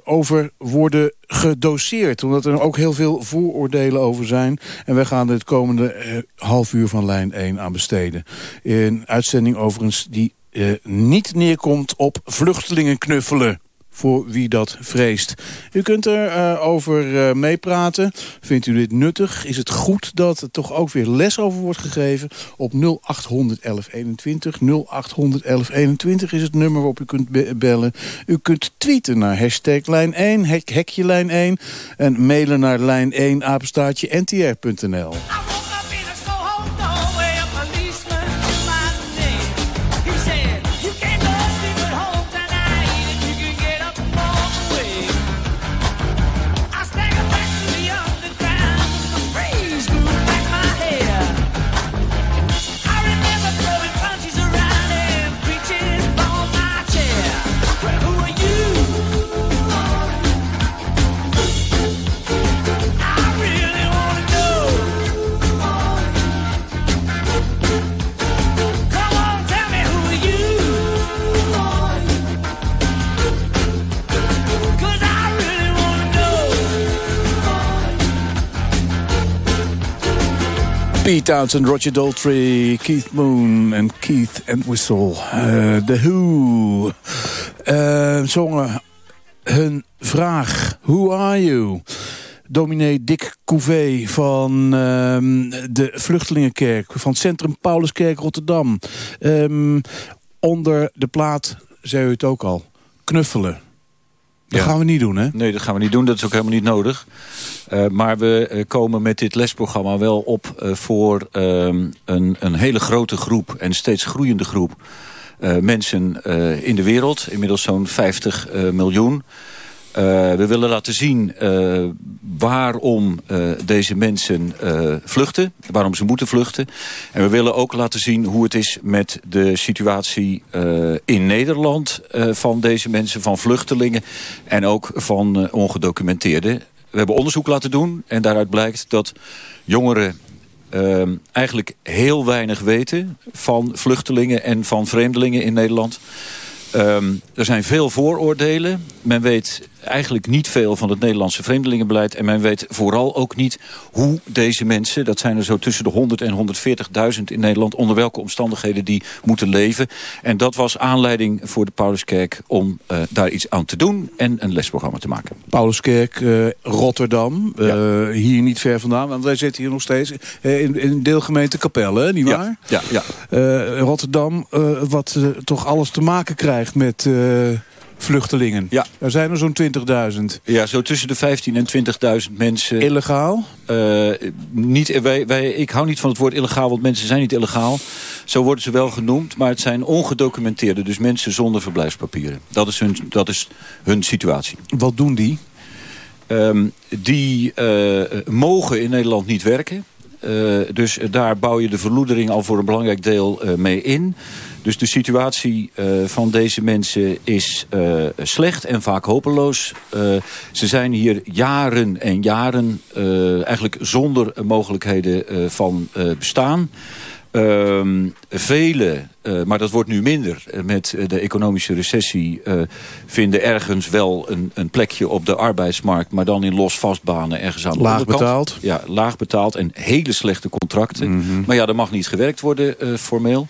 over worden gedoseerd. Omdat er ook heel veel vooroordelen over zijn. En wij gaan het komende uh, half uur van lijn 1 aan besteden. Een uitzending overigens die uh, niet neerkomt op vluchtelingen knuffelen voor wie dat vreest. U kunt erover uh, over uh, meepraten. Vindt u dit nuttig? Is het goed dat er toch ook weer les over wordt gegeven? Op 0800 1121. 0800 1121 is het nummer waarop u kunt be bellen. U kunt tweeten naar hashtag lijn 1, hek, hekje lijn 1... en mailen naar lijn 1 apenstaartje ntr.nl. Pete Townsend, Roger Daltrey, Keith Moon en Keith Entwistle. Uh, The Who uh, zongen hun vraag, Who are you? Dominee Dick Couvé van um, de Vluchtelingenkerk... van Centrum Pauluskerk Rotterdam... Um, onder de plaat, zei u het ook al, knuffelen. Dat gaan we niet doen, hè? Nee, dat gaan we niet doen. Dat is ook helemaal niet nodig. Uh, maar we uh, komen met dit lesprogramma wel op uh, voor ehm, een, een hele grote groep... en steeds groeiende groep mensen in de wereld. Inmiddels zo'n 50 miljoen. Uh, we willen laten zien uh, waarom uh, deze mensen vluchten. Waarom ze moeten vluchten. En we willen ook laten zien hoe het is met de situatie in Nederland... van deze mensen, van vluchtelingen en ook van ongedocumenteerden. We hebben onderzoek laten doen en daaruit blijkt dat jongeren... eigenlijk heel weinig weten van vluchtelingen en van vreemdelingen in Nederland... Um, er zijn veel vooroordelen. Men weet eigenlijk niet veel van het Nederlandse vreemdelingenbeleid. En men weet vooral ook niet hoe deze mensen... dat zijn er zo tussen de 100 en 140.000 in Nederland... onder welke omstandigheden die moeten leven. En dat was aanleiding voor de Pauluskerk om uh, daar iets aan te doen... en een lesprogramma te maken. Pauluskerk, uh, Rotterdam, uh, ja. hier niet ver vandaan. Want wij zitten hier nog steeds in, in deelgemeente Capelle, niet waar? Ja, ja. ja. Rotterdam, wat toch alles te maken krijgt met vluchtelingen. Ja. Er zijn er zo'n 20.000. Ja, zo tussen de 15 en 20.000 mensen. Illegaal? Uh, niet, wij, wij, ik hou niet van het woord illegaal, want mensen zijn niet illegaal. Zo worden ze wel genoemd, maar het zijn ongedocumenteerde. Dus mensen zonder verblijfspapieren. Dat is hun, dat is hun situatie. Wat doen die? Um, die uh, mogen in Nederland niet werken. Uh, dus daar bouw je de verloedering al voor een belangrijk deel mee in. Dus de situatie uh, van deze mensen is uh, slecht en vaak hopeloos. Uh, ze zijn hier jaren en jaren eigenlijk zonder mogelijkheden van bestaan. Um, vele, uh, maar dat wordt nu minder met de economische recessie... Uh, vinden ergens wel een, een, plekje op de arbeidsmarkt... maar dan in los vastbanen ergens aan de laag onderkant. betaald. Ja, laag betaald en hele slechte contracten. Mm -hmm. Maar ja, er mag niet gewerkt worden uh, formeel.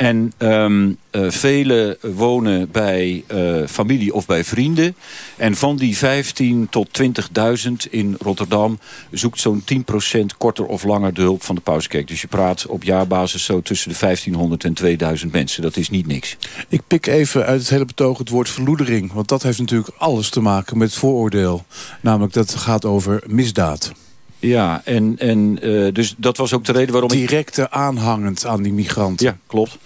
En um, velen wonen bij uh, familie of bij vrienden. En van die 15 tot 20.000 in Rotterdam... zoekt zo'n 10% korter of langer de hulp van de Pauskerk. Dus je praat op jaarbasis zo tussen de 1500 en 2000 mensen. Dat is niet niks. Ik pik even uit het hele betoog het woord verloedering. Want dat heeft natuurlijk alles te maken met vooroordeel. Namelijk dat het gaat over misdaad. Ja, en, en uh, dus dat was ook de reden waarom Directe ik... aanhangend aan die migranten. Ja, klopt.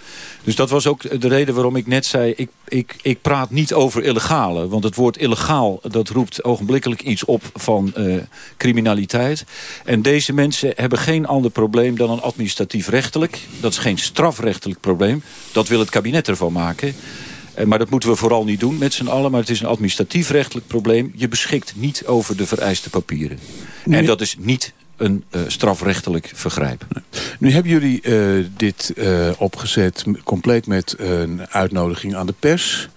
Dus dat was ook de reden waarom ik net zei... ik, ik, ik praat niet over illegale. Want het woord illegaal, dat roept ogenblikkelijk iets op van uh, criminaliteit. En deze mensen hebben geen ander probleem dan een administratief-rechtelijk. Dat is geen strafrechtelijk probleem. Dat wil het kabinet ervan maken. Maar dat moeten we vooral niet doen met z'n allen. Maar het is een administratief-rechtelijk probleem. Je beschikt niet over de vereiste papieren. Nee. En dat is niet een uh, strafrechtelijk vergrijp. Nu hebben jullie uh, dit uh, opgezet compleet met een uitnodiging aan de pers.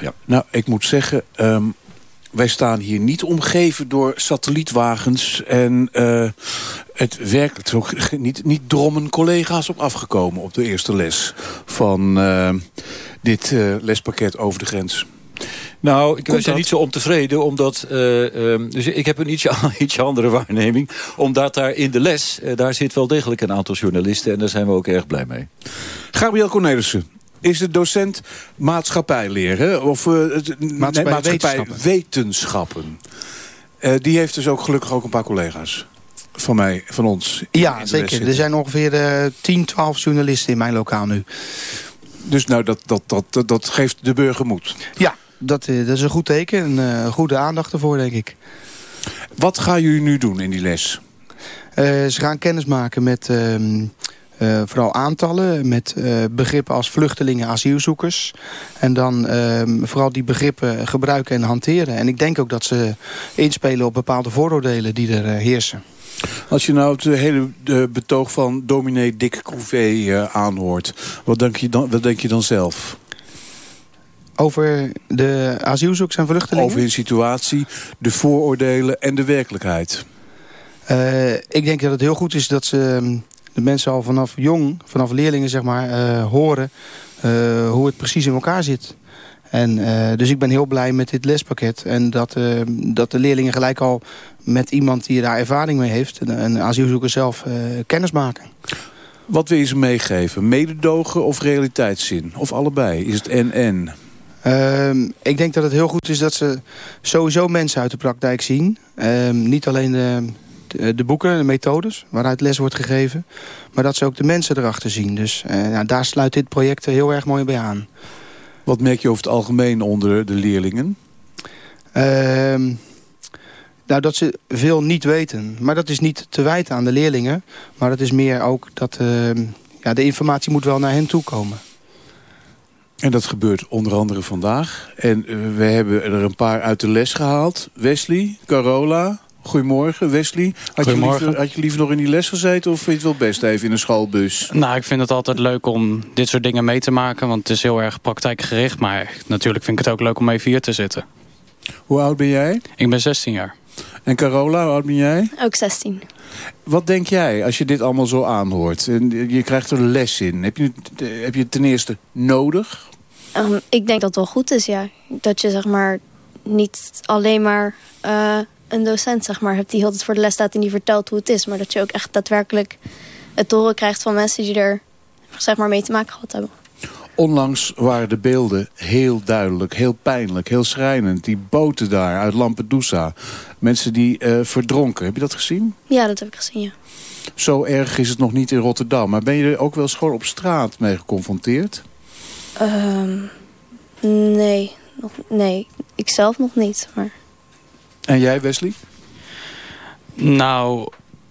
Ja. Nou, ik moet zeggen... Um, wij staan hier niet omgeven door satellietwagens. En het werkt ook [LAUGHS] niet, niet drommen collega's op afgekomen op de eerste les van dit uh, lespakket over de grens. Nou, ik ben niet zo ontevreden, omdat... Uh, um, dus ik heb een ietsje, [LAUGHS] ietsje andere waarneming. Omdat daar in de les, uh, daar zit wel degelijk een aantal journalisten... en daar zijn we ook erg blij mee. Gabriel Cornelissen, is de docent maatschappijleer, Of uh, maatschappij, maatschappij wetenschappen. wetenschappen. Uh, die heeft dus ook gelukkig ook een paar collega's van mij, van ons. Ja, zeker. Er zijn ongeveer uh, 10, 12 journalisten in mijn lokaal nu. Dus nou, dat, dat, dat, dat, dat geeft de burger moed. Ja, dat, dat is een goed teken. Een uh, goede aandacht ervoor, denk ik. Wat gaan jullie nu doen in die les? Uh, ze gaan kennis maken met... Uh, uh, vooral aantallen met begrippen als vluchtelingen, asielzoekers. En dan uh, vooral die begrippen gebruiken en hanteren. En ik denk ook dat ze inspelen op bepaalde vooroordelen die er heersen. Als je nou het hele de betoog van dominee Dick Couvé aanhoort... Wat denk, je dan, wat denk je dan zelf? Over de asielzoekers en vluchtelingen? Over hun situatie, de vooroordelen en de werkelijkheid. ik denk dat het heel goed is dat ze de mensen al vanaf jong, vanaf leerlingen zeg maar, uh, horen uh, hoe het precies in elkaar zit. En, uh, dus ik ben heel blij met dit lespakket. En dat, dat de leerlingen gelijk al met iemand die daar ervaring mee heeft... een, een asielzoeker zelf kennis maken. Wat wil je ze meegeven? Mededogen of realiteitszin? Of allebei? Is het en-en? Ehm, ik denk dat het heel goed is dat ze sowieso mensen uit de praktijk zien. Ehm, niet alleen de, de, de boeken, de methodes waaruit les wordt gegeven. Maar dat ze ook de mensen erachter zien. Dus eh, nou, daar sluit dit project heel erg mooi bij aan. Wat merk je over het algemeen onder de leerlingen? Ehm, nou, dat ze veel niet weten. Maar dat is niet te wijten aan de leerlingen. Maar het is meer ook dat ehm, ja, de informatie moet wel naar hen toe komen. En dat gebeurt onder andere vandaag. En eh, we hebben er een paar uit de les gehaald. Wesley, Carola. Goedemorgen, Wesley. Had, Je Goedemorgen. liever, had je liever nog in die les gezeten of vind je het wel best even in een schoolbus? Nou, ik vind het altijd leuk om dit soort dingen mee te maken. Want het is heel erg praktijkgericht. Maar natuurlijk vind ik het ook leuk om even hier te zitten. Hoe oud ben jij? Ik ben 16 jaar. En Carola, hoe oud ben jij? Ook 16. Wat denk jij als je dit allemaal zo aanhoort? En je krijgt er les in. Heb je, het- heb je het ten eerste nodig? Ehm, ik denk dat het wel goed is, ja. Dat je zeg maar niet alleen maar eh, een docent zeg maar, hebt die heel het voor de les staat en die vertelt hoe het is. Maar dat je ook echt daadwerkelijk het horen krijgt van mensen die er zeg maar, mee te maken gehad hebben. Onlangs waren de beelden heel duidelijk, heel pijnlijk, heel schrijnend. Die boten daar uit Lampedusa. Mensen die eh, verdronken. Heb je dat gezien? Ja, dat heb ik gezien, ja. Zo erg is het nog niet in Rotterdam. Maar ben je er ook wel eens gewoon op straat mee geconfronteerd? Ehm, nee, nog, nee, ik zelf nog niet. Maar En jij, Wesley? Nou,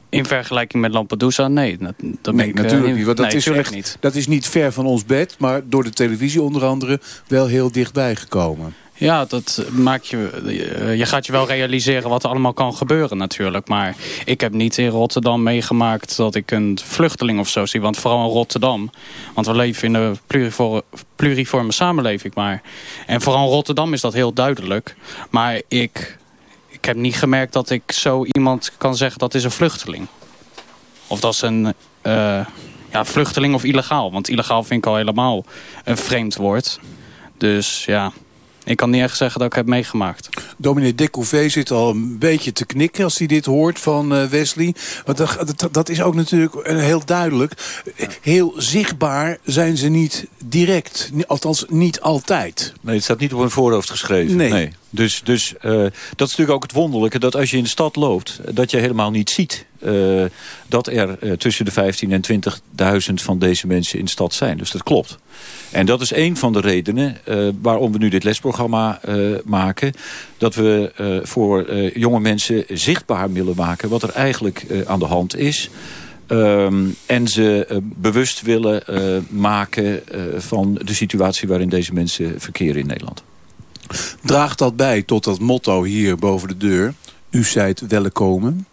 in vergelijking met Lampedusa, nee. Dat, dat nee, ik, eh, natuurlijk niet. Want dat, nee, is echt, niet. dat is niet ver van ons bed. Maar door de televisie onder andere wel heel dichtbij gekomen. Ja, dat maakt je, eh, je gaat je wel realiseren wat er allemaal kan gebeuren natuurlijk. Maar ik heb niet in Rotterdam meegemaakt dat ik een vluchteling of zo zie. Want vooral in Rotterdam. Want we leven in een pluriforme, pluriforme samenleving maar. En vooral in Rotterdam is dat heel duidelijk. Maar ik, ik heb niet gemerkt dat ik zo iemand kan zeggen dat is een vluchteling. Of dat is een eh, ja, vluchteling of illegaal. Want illegaal vind ik al helemaal een vreemd woord. Dus ja... Ik kan niet echt zeggen dat ik heb meegemaakt. Dominee Decouvé zit al een beetje te knikken als hij dit hoort van eh, Wesley. Want dat, dat, dat is ook natuurlijk eh, heel duidelijk. Heel zichtbaar zijn ze niet direct. Althans, niet altijd. Nee, het staat niet op een voorhoofd geschreven. Nee. Dus, dus eh, dat is natuurlijk ook het wonderlijke... dat als je in de stad loopt, dat je helemaal niet ziet... eh, dat er eh, tussen de 15 en 20.000 van deze mensen in de stad zijn. Dus dat klopt. En dat is een van de redenen eh, waarom we nu dit lesprogramma eh, maken. Dat we eh, voor jonge mensen zichtbaar willen maken... wat er eigenlijk aan de hand is... Ehm, en ze bewust willen maken van de situatie waarin deze mensen verkeren in Nederland. Draagt dat bij tot dat motto hier boven de deur? U zijt welkom.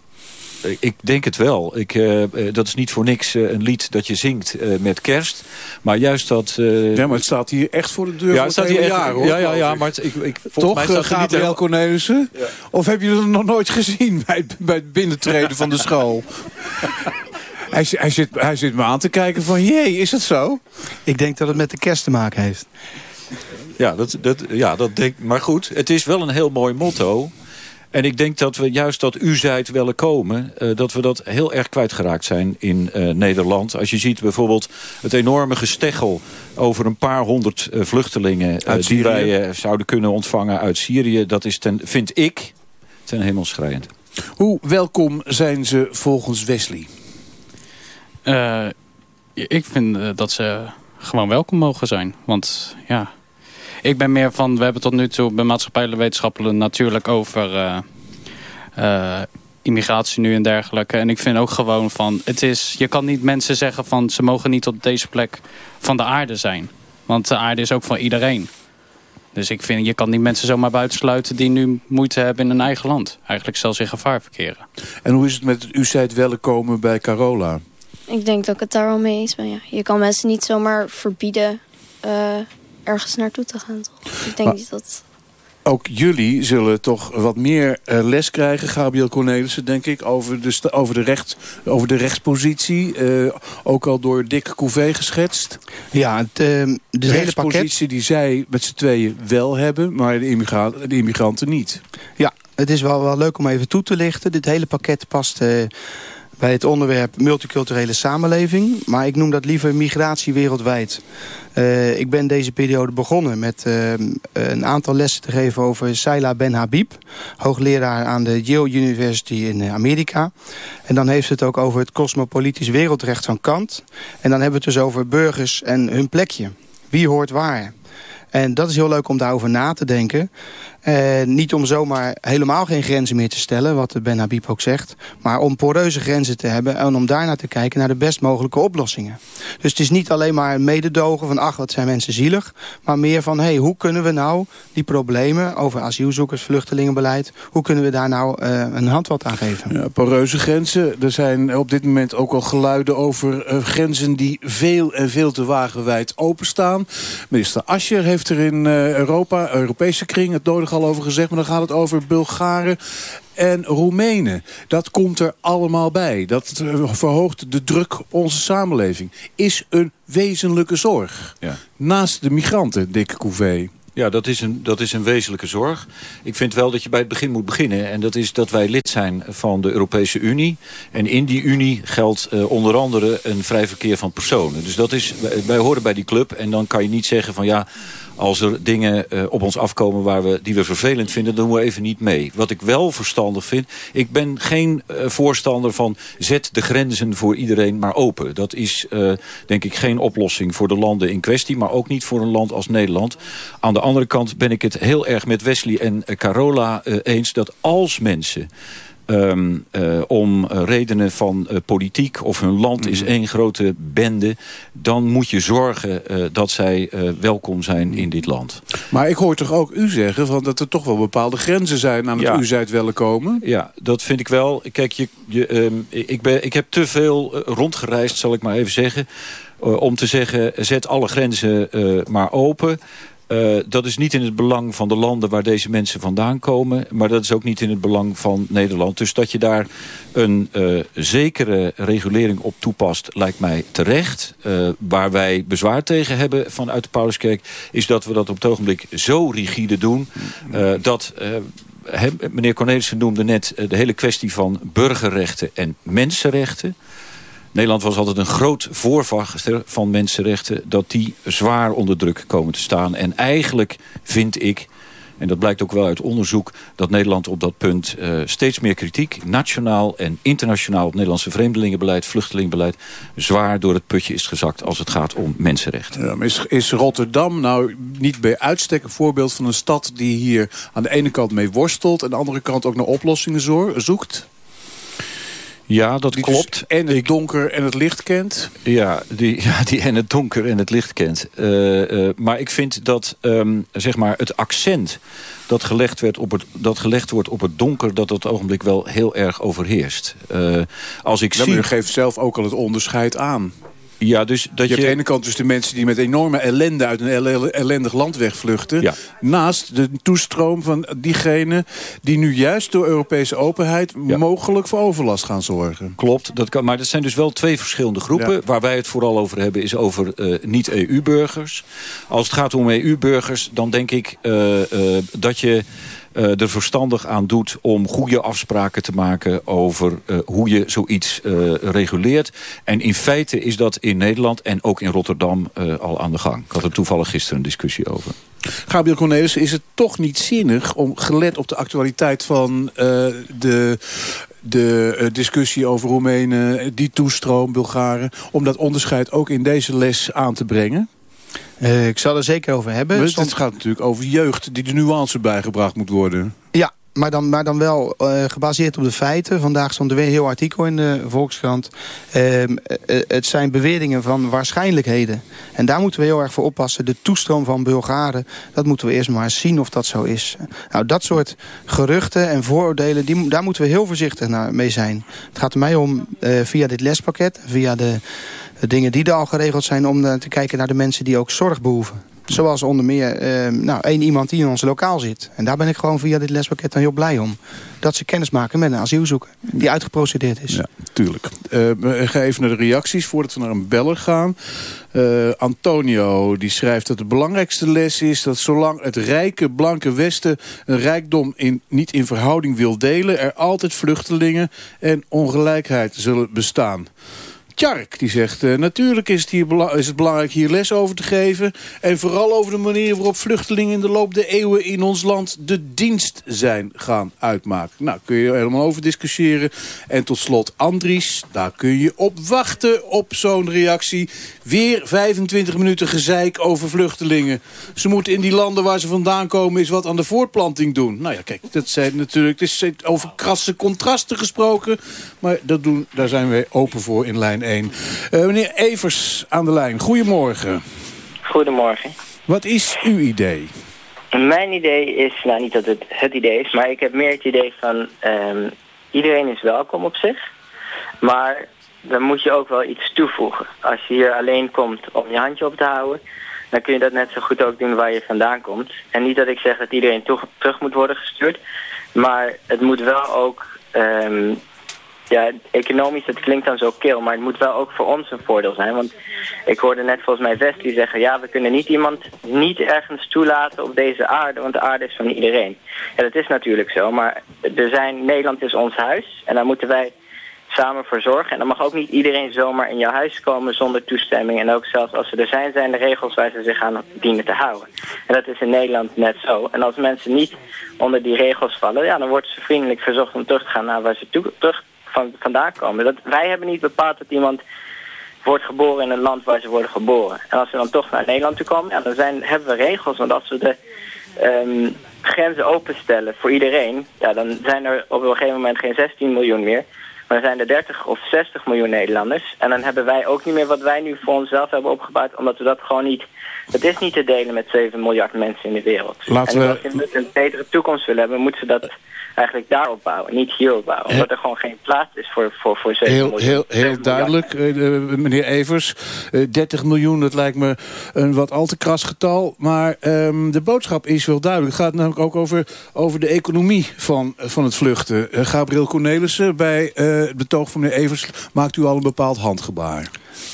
Eh, Ik denk het wel. Ik, eh, eh, dat is niet voor niks een lied dat je zingt eh, met kerst. Maar juist dat... eh, Ja, maar het staat hier echt voor de deur Ja, voor het staat hele hier echt- jaar, hoor. ja, ja, ja, maar het- ik- ik- Toch, mij staat niet Gabriel Cornelissen? Of heb je dat nog nooit gezien [LAUGHS] bij, het- bij het binnentreden van de school? [LAUGHS] hij, hij, zit, hij zit me aan te kijken van, jee, is het zo? Ik denk dat het met de kerst te maken heeft. Ja, dat, dat, ja dat denk, maar goed, het is wel een heel mooi motto. En ik denk dat we juist dat u zijt welkom, eh dat we dat heel erg kwijtgeraakt zijn in eh, Nederland. Als je ziet bijvoorbeeld het enorme gesteggel over een paar honderd eh, vluchtelingen... Uit die Syrië. wij zouden kunnen ontvangen uit Syrië. Dat is, ten, vind ik, ten hemel schrijend. Hoe welkom zijn ze volgens Wesley? Eh, ik vind dat ze gewoon welkom mogen zijn. Want ja, ik ben meer van... We hebben tot nu toe bij maatschappelijke wetenschappen natuurlijk over eh, eh, immigratie nu en dergelijke. En ik vind ook gewoon van... Het is, je kan niet mensen zeggen van ze mogen niet op deze plek van de aarde zijn. Want de aarde is ook van iedereen. Dus ik vind, je kan niet mensen zomaar buitensluiten die nu moeite hebben in hun eigen land. Eigenlijk zelfs in gevaar verkeren. En hoe is het met het u zijt welkom bij Carola? ik denk dat ik het daar wel mee eens ben. Ja. Je kan mensen niet zomaar verbieden eh, ergens naartoe te gaan. Toch? Ik denk Maar- niet dat... Ook jullie zullen toch wat meer eh, les krijgen, Gabriel Cornelissen, denk ik, over de, over de, recht, over de rechtspositie. eh, ook al door Dick Couvé geschetst. Ja, het, eh, de het hele pakket... die zij met z'n tweeën wel hebben, maar de, immigra de immigranten niet. Ja, het is wel, wel leuk om even toe te lichten. Dit hele pakket past eh, bij het onderwerp multiculturele samenleving. Maar ik noem dat liever migratie wereldwijd. Uh, ik ben deze periode begonnen met uh, een aantal lessen te geven over Saila Ben Habib. Hoogleraar aan de Yale University in Amerika. En dan heeft het ook over het cosmopolitisch wereldrecht van Kant. En dan hebben we het dus over burgers en hun plekje. Wie hoort waar? En dat is heel leuk om daarover na te denken. Uh, niet om zomaar helemaal geen grenzen meer te stellen, wat Ben Habib ook zegt. Maar om poreuze grenzen te hebben en om daarna te kijken naar de best mogelijke oplossingen. Dus het is niet alleen maar mededogen van ach wat zijn mensen zielig. Maar meer van hey, hoe kunnen we nou die problemen over asielzoekers, vluchtelingenbeleid. Hoe kunnen we daar nou uh, een handvat aan geven? Ja, poreuze grenzen. Er zijn op dit moment ook al geluiden over uh, grenzen die veel en veel te wagenwijd openstaan. Minister Ascher heeft er in Europa, Europese kring het nodig al over gezegd, maar dan gaat het over Bulgaren en Roemenen. Dat komt er allemaal bij. Dat verhoogt de druk op onze samenleving. Is een wezenlijke zorg. Ja. Naast de migranten, Dick Couvé. Ja, dat is, een, dat is een wezenlijke zorg. Ik vind wel dat je bij het begin moet beginnen. En dat is dat wij lid zijn van de Europese Unie. En in die Unie geldt uh, onder andere een vrij verkeer van personen. Dus dat is, wij, wij horen bij die club. En dan kan je niet zeggen van ja als er dingen uh, op ons afkomen waar we, die we vervelend vinden... dan doen we even niet mee. Wat ik wel verstandig vind... ik ben geen uh, voorstander van zet de grenzen voor iedereen maar open. Dat is uh, denk ik geen oplossing voor de landen in kwestie... maar ook niet voor een land als Nederland. Aan de andere kant ben ik het heel erg met Wesley en Carola eens... dat als mensen Um, uh, om redenen van uh, politiek of hun land is één grote bende... dan moet je zorgen uh, dat zij welkom zijn in dit land. Maar ik hoor toch ook u zeggen van dat er toch wel bepaalde grenzen zijn... aan het ja. u willen komen? Ja, dat vind ik wel. Kijk, je, je, um, ik, ben, ik heb te veel rondgereisd, zal ik maar even zeggen... om te zeggen, zet alle grenzen maar open... Uh, dat is niet in het belang van de landen waar deze mensen vandaan komen. Maar dat is ook niet in het belang van Nederland. Dus dat je daar een uh, zekere regulering op toepast, lijkt mij terecht. Uh, waar wij bezwaar tegen hebben vanuit de Pauluskerk... is dat we dat op het ogenblik zo rigide doen... dat... He, meneer Cornelissen noemde net de hele kwestie van burgerrechten en mensenrechten. Nederland was altijd een groot voorvachter van mensenrechten... dat die zwaar onder druk komen te staan. En eigenlijk vind ik, en dat blijkt ook wel uit onderzoek... dat Nederland op dat punt uh, steeds meer kritiek... nationaal en internationaal op Nederlandse vreemdelingenbeleid... vluchtelingenbeleid... zwaar door het putje is gezakt als het gaat om mensenrechten. Ja, is, is Rotterdam nou niet bij uitstek een voorbeeld van een stad... die hier aan de ene kant mee worstelt... en aan de andere kant ook naar oplossingen zoekt? Ja, dat die klopt. Dus en het ik, donker en het licht kent? Ja, die, [LAUGHS] ja, die en het donker en het licht kent. Uh, uh, maar ik vind dat um, zeg maar het accent dat gelegd, werd op het, dat gelegd wordt op het donker... dat dat ogenblik wel heel erg overheerst. Uh, als ik ja, zie... U geeft zelf ook al het onderscheid aan. Ja, dus dat je, je... aan de ene kant dus de mensen die met enorme ellende uit een ellendig land wegvluchten. Ja. Naast de toestroom van diegenen die nu juist door Europese openheid ja. mogelijk voor overlast gaan zorgen. Klopt, dat kan, maar dat zijn dus wel twee verschillende groepen. Ja. Waar wij het vooral over hebben is over uh, niet-EU-burgers. Als het gaat om EU-burgers, dan denk ik uh, uh, dat je... Uh, er verstandig aan doet om goede afspraken te maken over uh, hoe je zoiets uh, reguleert. En in feite is dat in Nederland en ook in Rotterdam al aan de gang. Ik had er toevallig gisteren een discussie over. Gabriel Cornelis, is het toch niet zinnig om gelet op de actualiteit van de de discussie over Roemenen, die toestroom, Bulgaren... om dat onderscheid ook in deze les aan te brengen? Uh, ik zal er zeker over hebben. Dus het gaat natuurlijk over jeugd die de nuance bijgebracht moet worden. Ja, maar dan, maar dan wel uh, gebaseerd op de feiten. Vandaag stond er weer een heel artikel in de Volkskrant. Uh, het zijn beweringen van waarschijnlijkheden. En daar moeten we heel erg voor oppassen. De toestroom van Bulgaren, dat moeten we eerst maar zien of dat zo is. Nou, dat soort geruchten en vooroordelen, die, daar moeten we heel voorzichtig naar, mee zijn. Het gaat er mij om, uh, via dit lespakket, via de dingen die er al geregeld zijn... om te kijken naar de mensen die ook zorg behoeven. Zoals onder meer eh, nou, één iemand die in ons lokaal zit. En daar ben ik gewoon via dit lespakket dan heel blij om. Dat ze kennis maken met een asielzoeker die uitgeprocedeerd is. Ja, tuurlijk. Uh, we even naar de reacties voordat we naar een beller gaan. Uh, Antonio die schrijft dat de belangrijkste les is... dat zolang het rijke, blanke Westen een rijkdom in, niet in verhouding wil delen... er altijd vluchtelingen en ongelijkheid zullen bestaan. Tjark die zegt, uh, natuurlijk is het, hier is het belangrijk hier les over te geven. En vooral over de manier waarop vluchtelingen in de loop der eeuwen in ons land de dienst zijn gaan uitmaken. Nou, kun je helemaal over discussiëren. En tot slot Andries, daar kun je op wachten op zo'n reactie. Weer 25 minuten gezeik over vluchtelingen. Ze moeten in die landen waar ze vandaan komen eens wat aan de voortplanting doen. Nou ja, kijk, dat zijn natuurlijk, het is over krasse contrasten gesproken. Maar dat doen, daar zijn wij open voor in lijn 1. Uh, meneer Evers aan de lijn, goedemorgen. Goedemorgen. Wat is uw idee? Mijn idee is, nou niet dat het het idee is, maar ik heb meer het idee van um, iedereen is welkom op zich. Maar dan moet je ook wel iets toevoegen. Als je hier alleen komt om je handje op te houden, dan kun je dat net zo goed ook doen waar je vandaan komt. En niet dat ik zeg dat iedereen terug moet worden gestuurd, maar het moet wel ook um, ja, economisch, het klinkt dan zo kil, maar het moet wel ook voor ons een voordeel zijn. Want ik hoorde net volgens mij Wesley zeggen, ja, we kunnen niet iemand niet ergens toelaten op deze aarde, want de aarde is van iedereen. Ja, dat is natuurlijk zo, maar er zijn, Nederland is ons huis en daar moeten wij samen voor zorgen. En dan mag ook niet iedereen zomaar in jouw huis komen zonder toestemming. En ook zelfs als ze er zijn, zijn de regels waar ze zich aan dienen te houden. En dat is in Nederland net zo. En als mensen niet onder die regels vallen, ja, dan wordt ze vriendelijk verzocht om terug te gaan naar waar ze toe, terug van, vandaan komen. Dat, wij hebben niet bepaald dat iemand wordt geboren in een land waar ze worden geboren. En als ze dan toch naar Nederland toe komen, ja, dan zijn, hebben we regels. Want als we de um, grenzen openstellen voor iedereen, ja, dan zijn er op een gegeven moment geen 16 miljoen meer. Maar dan zijn er 30 of 60 miljoen Nederlanders. En dan hebben wij ook niet meer wat wij nu voor onszelf hebben opgebouwd, omdat we dat gewoon niet... Het is niet te delen met 7 miljard mensen in de wereld. Laten en als we een betere toekomst willen hebben, moeten we dat eigenlijk daarop bouwen, niet hierop bouwen. Omdat er gewoon geen plaats is voor, voor, voor 7 heel, miljoen. Heel, heel duidelijk, uh, meneer Evers. Uh, 30 miljoen, dat lijkt me een wat al te kras getal. Maar um, de boodschap is wel duidelijk. Het gaat namelijk ook over, over de economie van, van het vluchten. Uh, Gabriel Cornelissen, bij het betoog van meneer Evers... maakt u al een bepaald handgebaar.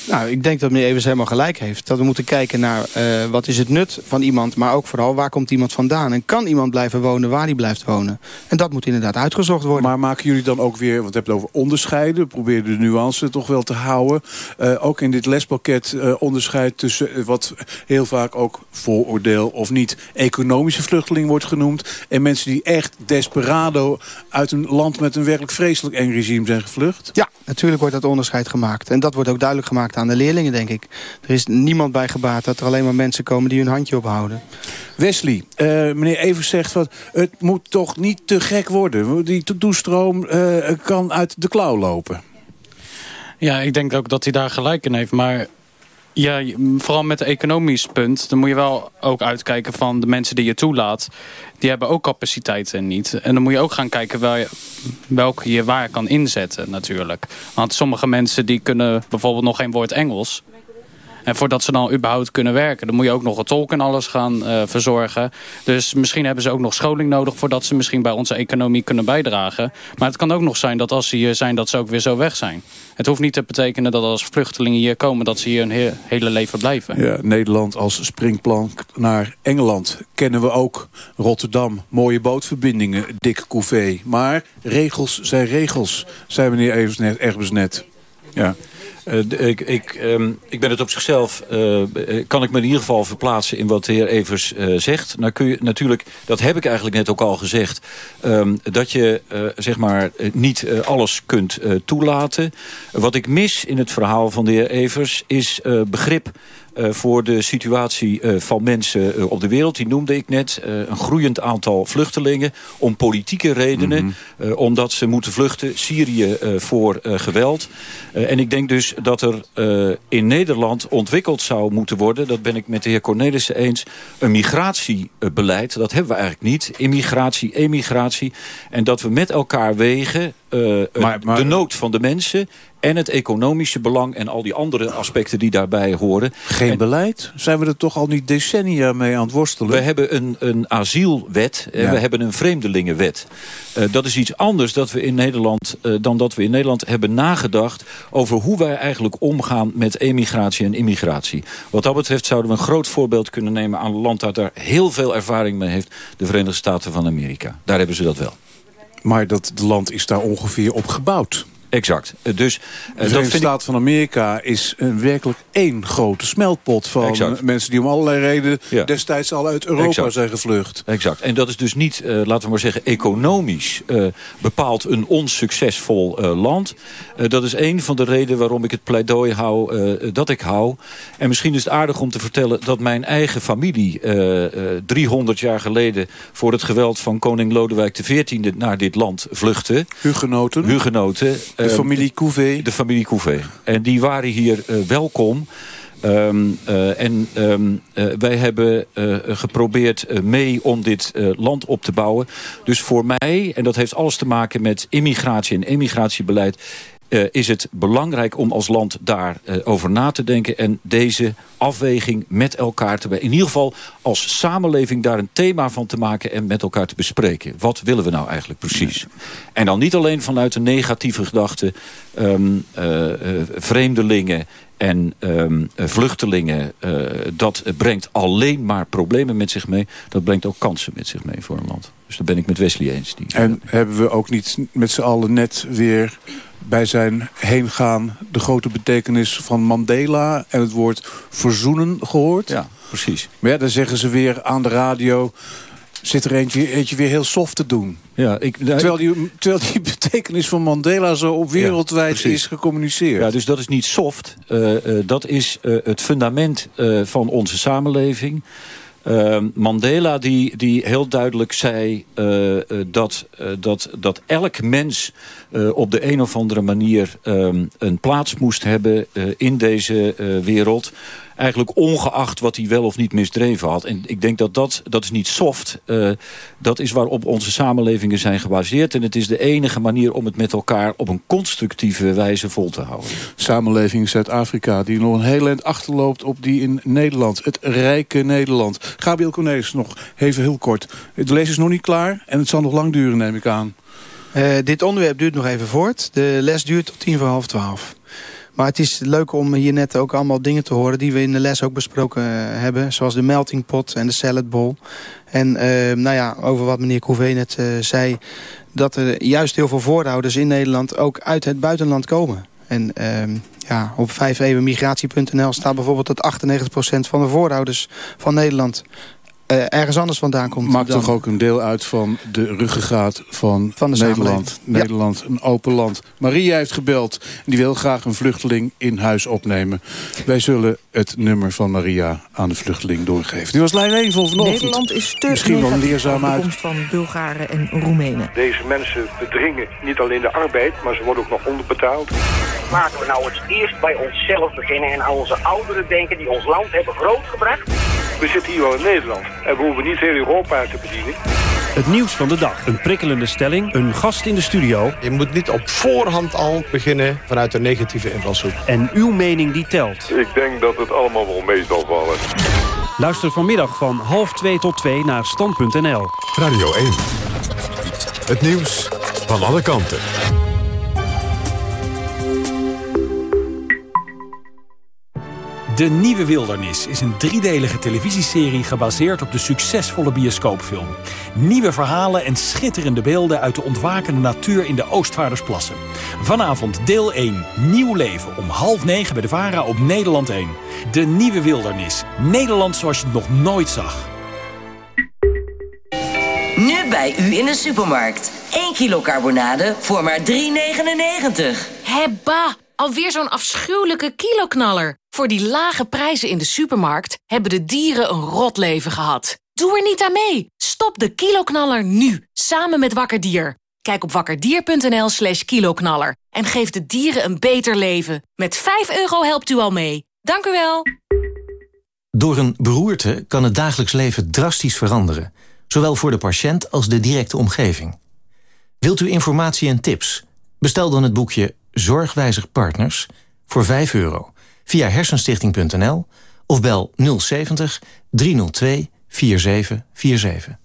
Nou, ik denk dat meneer Evers helemaal gelijk heeft. Dat we moeten kijken naar uh, wat is het nut van iemand... maar ook vooral waar komt iemand vandaan. En kan iemand blijven wonen waar hij blijft wonen. En dat moet inderdaad uitgezocht worden. Maar maken jullie dan ook weer, want we hebben het over onderscheiden... probeer de nuance toch wel te houden. Uh, ook in dit lespakket uh, onderscheid tussen wat heel vaak ook vooroordeel... of niet economische vluchteling wordt genoemd... en mensen die echt desperado uit een land met een werkelijk vreselijk eng regime zijn gevlucht? Ja, natuurlijk wordt dat onderscheid gemaakt. En dat wordt ook duidelijk gemaakt aan de leerlingen, denk ik. Er is niemand bij gebaat dat er alleen maar mensen komen die hun handje ophouden. Wesley, uh, meneer Evers zegt wat, het moet toch niet te gek worden. Die toestroom uh, kan uit de klauw lopen. Ja, ik denk ook dat hij daar gelijk in heeft. Maar ja, vooral met het economisch punt, dan moet je wel ook uitkijken van de mensen die je toelaat. Die hebben ook capaciteiten niet. En dan moet je ook gaan kijken wel, welke je waar kan inzetten natuurlijk. Want sommige mensen die kunnen bijvoorbeeld nog geen woord Engels. En voordat ze dan überhaupt kunnen werken, dan moet je ook nog een tolk en alles gaan uh, verzorgen. Dus misschien hebben ze ook nog scholing nodig voordat ze misschien bij onze economie kunnen bijdragen. Maar het kan ook nog zijn dat als ze hier zijn, dat ze ook weer zo weg zijn. Het hoeft niet te betekenen dat als vluchtelingen hier komen, dat ze hier he hele leven blijven. Ja, Nederland als springplank naar Engeland kennen we ook. Rotterdam, mooie bootverbindingen, dik couvé. Maar regels zijn regels, zei meneer Evers net, net. Ja. Uh, ik, ik, um, ik ben het op zichzelf, uh, kan ik me in ieder geval verplaatsen in wat de heer Evers zegt. Nou kun je natuurlijk, dat heb ik eigenlijk net ook al gezegd, um, dat je zeg maar niet alles kunt toelaten. Wat ik mis in het verhaal van de heer Evers is begrip voor de situatie uh, van mensen uh, op de wereld. Die noemde ik net. een groeiend aantal vluchtelingen. Om politieke redenen. Mm -hmm. omdat ze moeten vluchten. Syrië voor geweld. en ik denk dus dat er in Nederland ontwikkeld zou moeten worden. Dat ben ik met de heer Cornelissen eens. Een migratiebeleid. Dat hebben we eigenlijk niet. Immigratie, emigratie. En dat we met elkaar wegen eh, de nood van de mensen en het economische belang en al die andere aspecten die daarbij horen. Geen beleid? Zijn we er toch al niet decennia mee aan het worstelen? We hebben een, een asielwet en we hebben een vreemdelingenwet. Uh, dat is iets anders dat we in Nederland, uh, dan dat we in Nederland hebben nagedacht... over hoe wij eigenlijk omgaan met emigratie en immigratie. Wat dat betreft zouden we een groot voorbeeld kunnen nemen... aan een land dat daar heel veel ervaring mee heeft. De Verenigde Staten van Amerika. Daar hebben ze dat wel. Maar dat land is daar ongeveer op gebouwd. Exact. Dus, de Verenigde Staten van Amerika is een werkelijk één grote smeltpot... van exact. mensen die om allerlei redenen ja. destijds al uit Europa exact. zijn gevlucht. Exact. En dat is dus niet, uh, laten we maar zeggen, economisch uh, bepaald een onsuccesvol uh, land. dat is één van de redenen waarom ik het pleidooi hou dat ik hou. En misschien is het aardig om te vertellen dat mijn eigen familie... 300 jaar geleden voor het geweld van koning Lodewijk XIV naar dit land vluchtte. Hugenoten. Hugenoten. De familie Couvé. De familie Couvé. En die waren hier uh, welkom. Um, uh, en um, uh, wij hebben geprobeerd mee om dit land op te bouwen. Dus voor mij, en dat heeft alles te maken met immigratie en emigratiebeleid... Uh, is het belangrijk om als land daarover uh, over na te denken... en deze afweging met elkaar te... in ieder geval als samenleving daar een thema van te maken... en met elkaar te bespreken. Wat willen we nou eigenlijk precies? En dan niet alleen vanuit een negatieve gedachte... Um, uh, vreemdelingen en um, vluchtelingen, dat brengt alleen maar problemen met zich mee. Dat brengt ook kansen met zich mee voor een land. Dus daar ben ik met Wesley eens. Die, en hebben we ook niet met z'n allen net weer bij zijn heengaan... de grote betekenis van Mandela en het woord verzoenen gehoord? Ja, precies. Maar ja, dan zeggen ze weer aan de radio zit er eentje, eentje weer heel soft te doen. Ja, ik, terwijl, die, terwijl die betekenis van Mandela zo op wereldwijd ja, is gecommuniceerd. Ja, dus dat is niet soft. Uh, uh, dat is uh, het fundament van onze samenleving. Uh, Mandela die, die heel duidelijk zei uh, uh, dat, dat, dat elk mens op de een of andere manier um, een plaats moest hebben in deze wereld eigenlijk ongeacht wat hij wel of niet misdreven had. En ik denk dat dat, dat is niet soft. Uh, dat is waarop onze samenlevingen zijn gebaseerd. En het is de enige manier om het met elkaar op een constructieve wijze vol te houden. Samenleving in Zuid-Afrika die nog een heel eind achterloopt op die in Nederland. Het rijke Nederland. Gabriel Cornelis nog even heel kort. De les is nog niet klaar en het zal nog lang duren neem ik aan. Uh, dit onderwerp duurt nog even voort. De les duurt tot tien voor half twaalf. Maar het is leuk om hier net ook allemaal dingen te horen... die we in de les ook besproken uh, hebben. Zoals de melting pot en de salad bowl. En uh, nou ja, over wat meneer Couvé net uh, zei... dat er juist heel veel voorouders in Nederland ook uit het buitenland komen. En ja, op 5eeuwenmigratie.nl staat bijvoorbeeld dat 98% van de voorouders van Nederland uh, ergens anders vandaan komt. Maakt dan... toch ook een deel uit van de ruggengraat van, van de Nederland. Nederland, ja. een open land. Maria heeft gebeld. Die wil graag een vluchteling in huis opnemen. Wij zullen het nummer van Maria aan de vluchteling doorgeven. Die was lijn 1 van vanochtend. Nederland is te Misschien wel leerzaam uit. de komst van Bulgaren en Roemenen. Deze mensen bedringen niet alleen de arbeid, maar ze worden ook nog onderbetaald. Laten we nou eens eerst bij onszelf beginnen en aan onze ouderen denken die ons land hebben grootgebracht. We zitten hier wel in Nederland en we hoeven niet heel Europa te bedienen. Het nieuws van de dag. Een prikkelende stelling. Een gast in de studio. Je moet niet op voorhand al beginnen vanuit een negatieve invalshoek. En uw mening die telt. Ik denk dat het allemaal wel mee zal vallen. Luister vanmiddag van half 2 tot 2 naar stand.nl. Radio 1. Het nieuws van alle kanten. De Nieuwe Wildernis is een driedelige televisieserie gebaseerd op de succesvolle bioscoopfilm. Nieuwe verhalen en schitterende beelden uit de ontwakende natuur in de Oostvaardersplassen. Vanavond deel 1, Nieuw Leven, om half negen bij de VARA op Nederland 1. De Nieuwe Wildernis, Nederland zoals je het nog nooit zag. Nu bij u in de supermarkt. 1 kilo carbonade voor maar 3,99. Hebba, alweer zo'n afschuwelijke kiloknaller. Voor die lage prijzen in de supermarkt hebben de dieren een rot leven gehad. Doe er niet aan mee. Stop de kiloknaller nu, samen met Wakkerdier. Kijk op wakkerdier.nl slash kiloknaller en geef de dieren een beter leven. Met 5 euro helpt u al mee. Dank u wel. Door een beroerte kan het dagelijks leven drastisch veranderen. Zowel voor de patiënt als de directe omgeving. Wilt u informatie en tips? Bestel dan het boekje Zorgwijzig Partners voor 5 euro via hersenstichting.nl of bel 070 302 4747.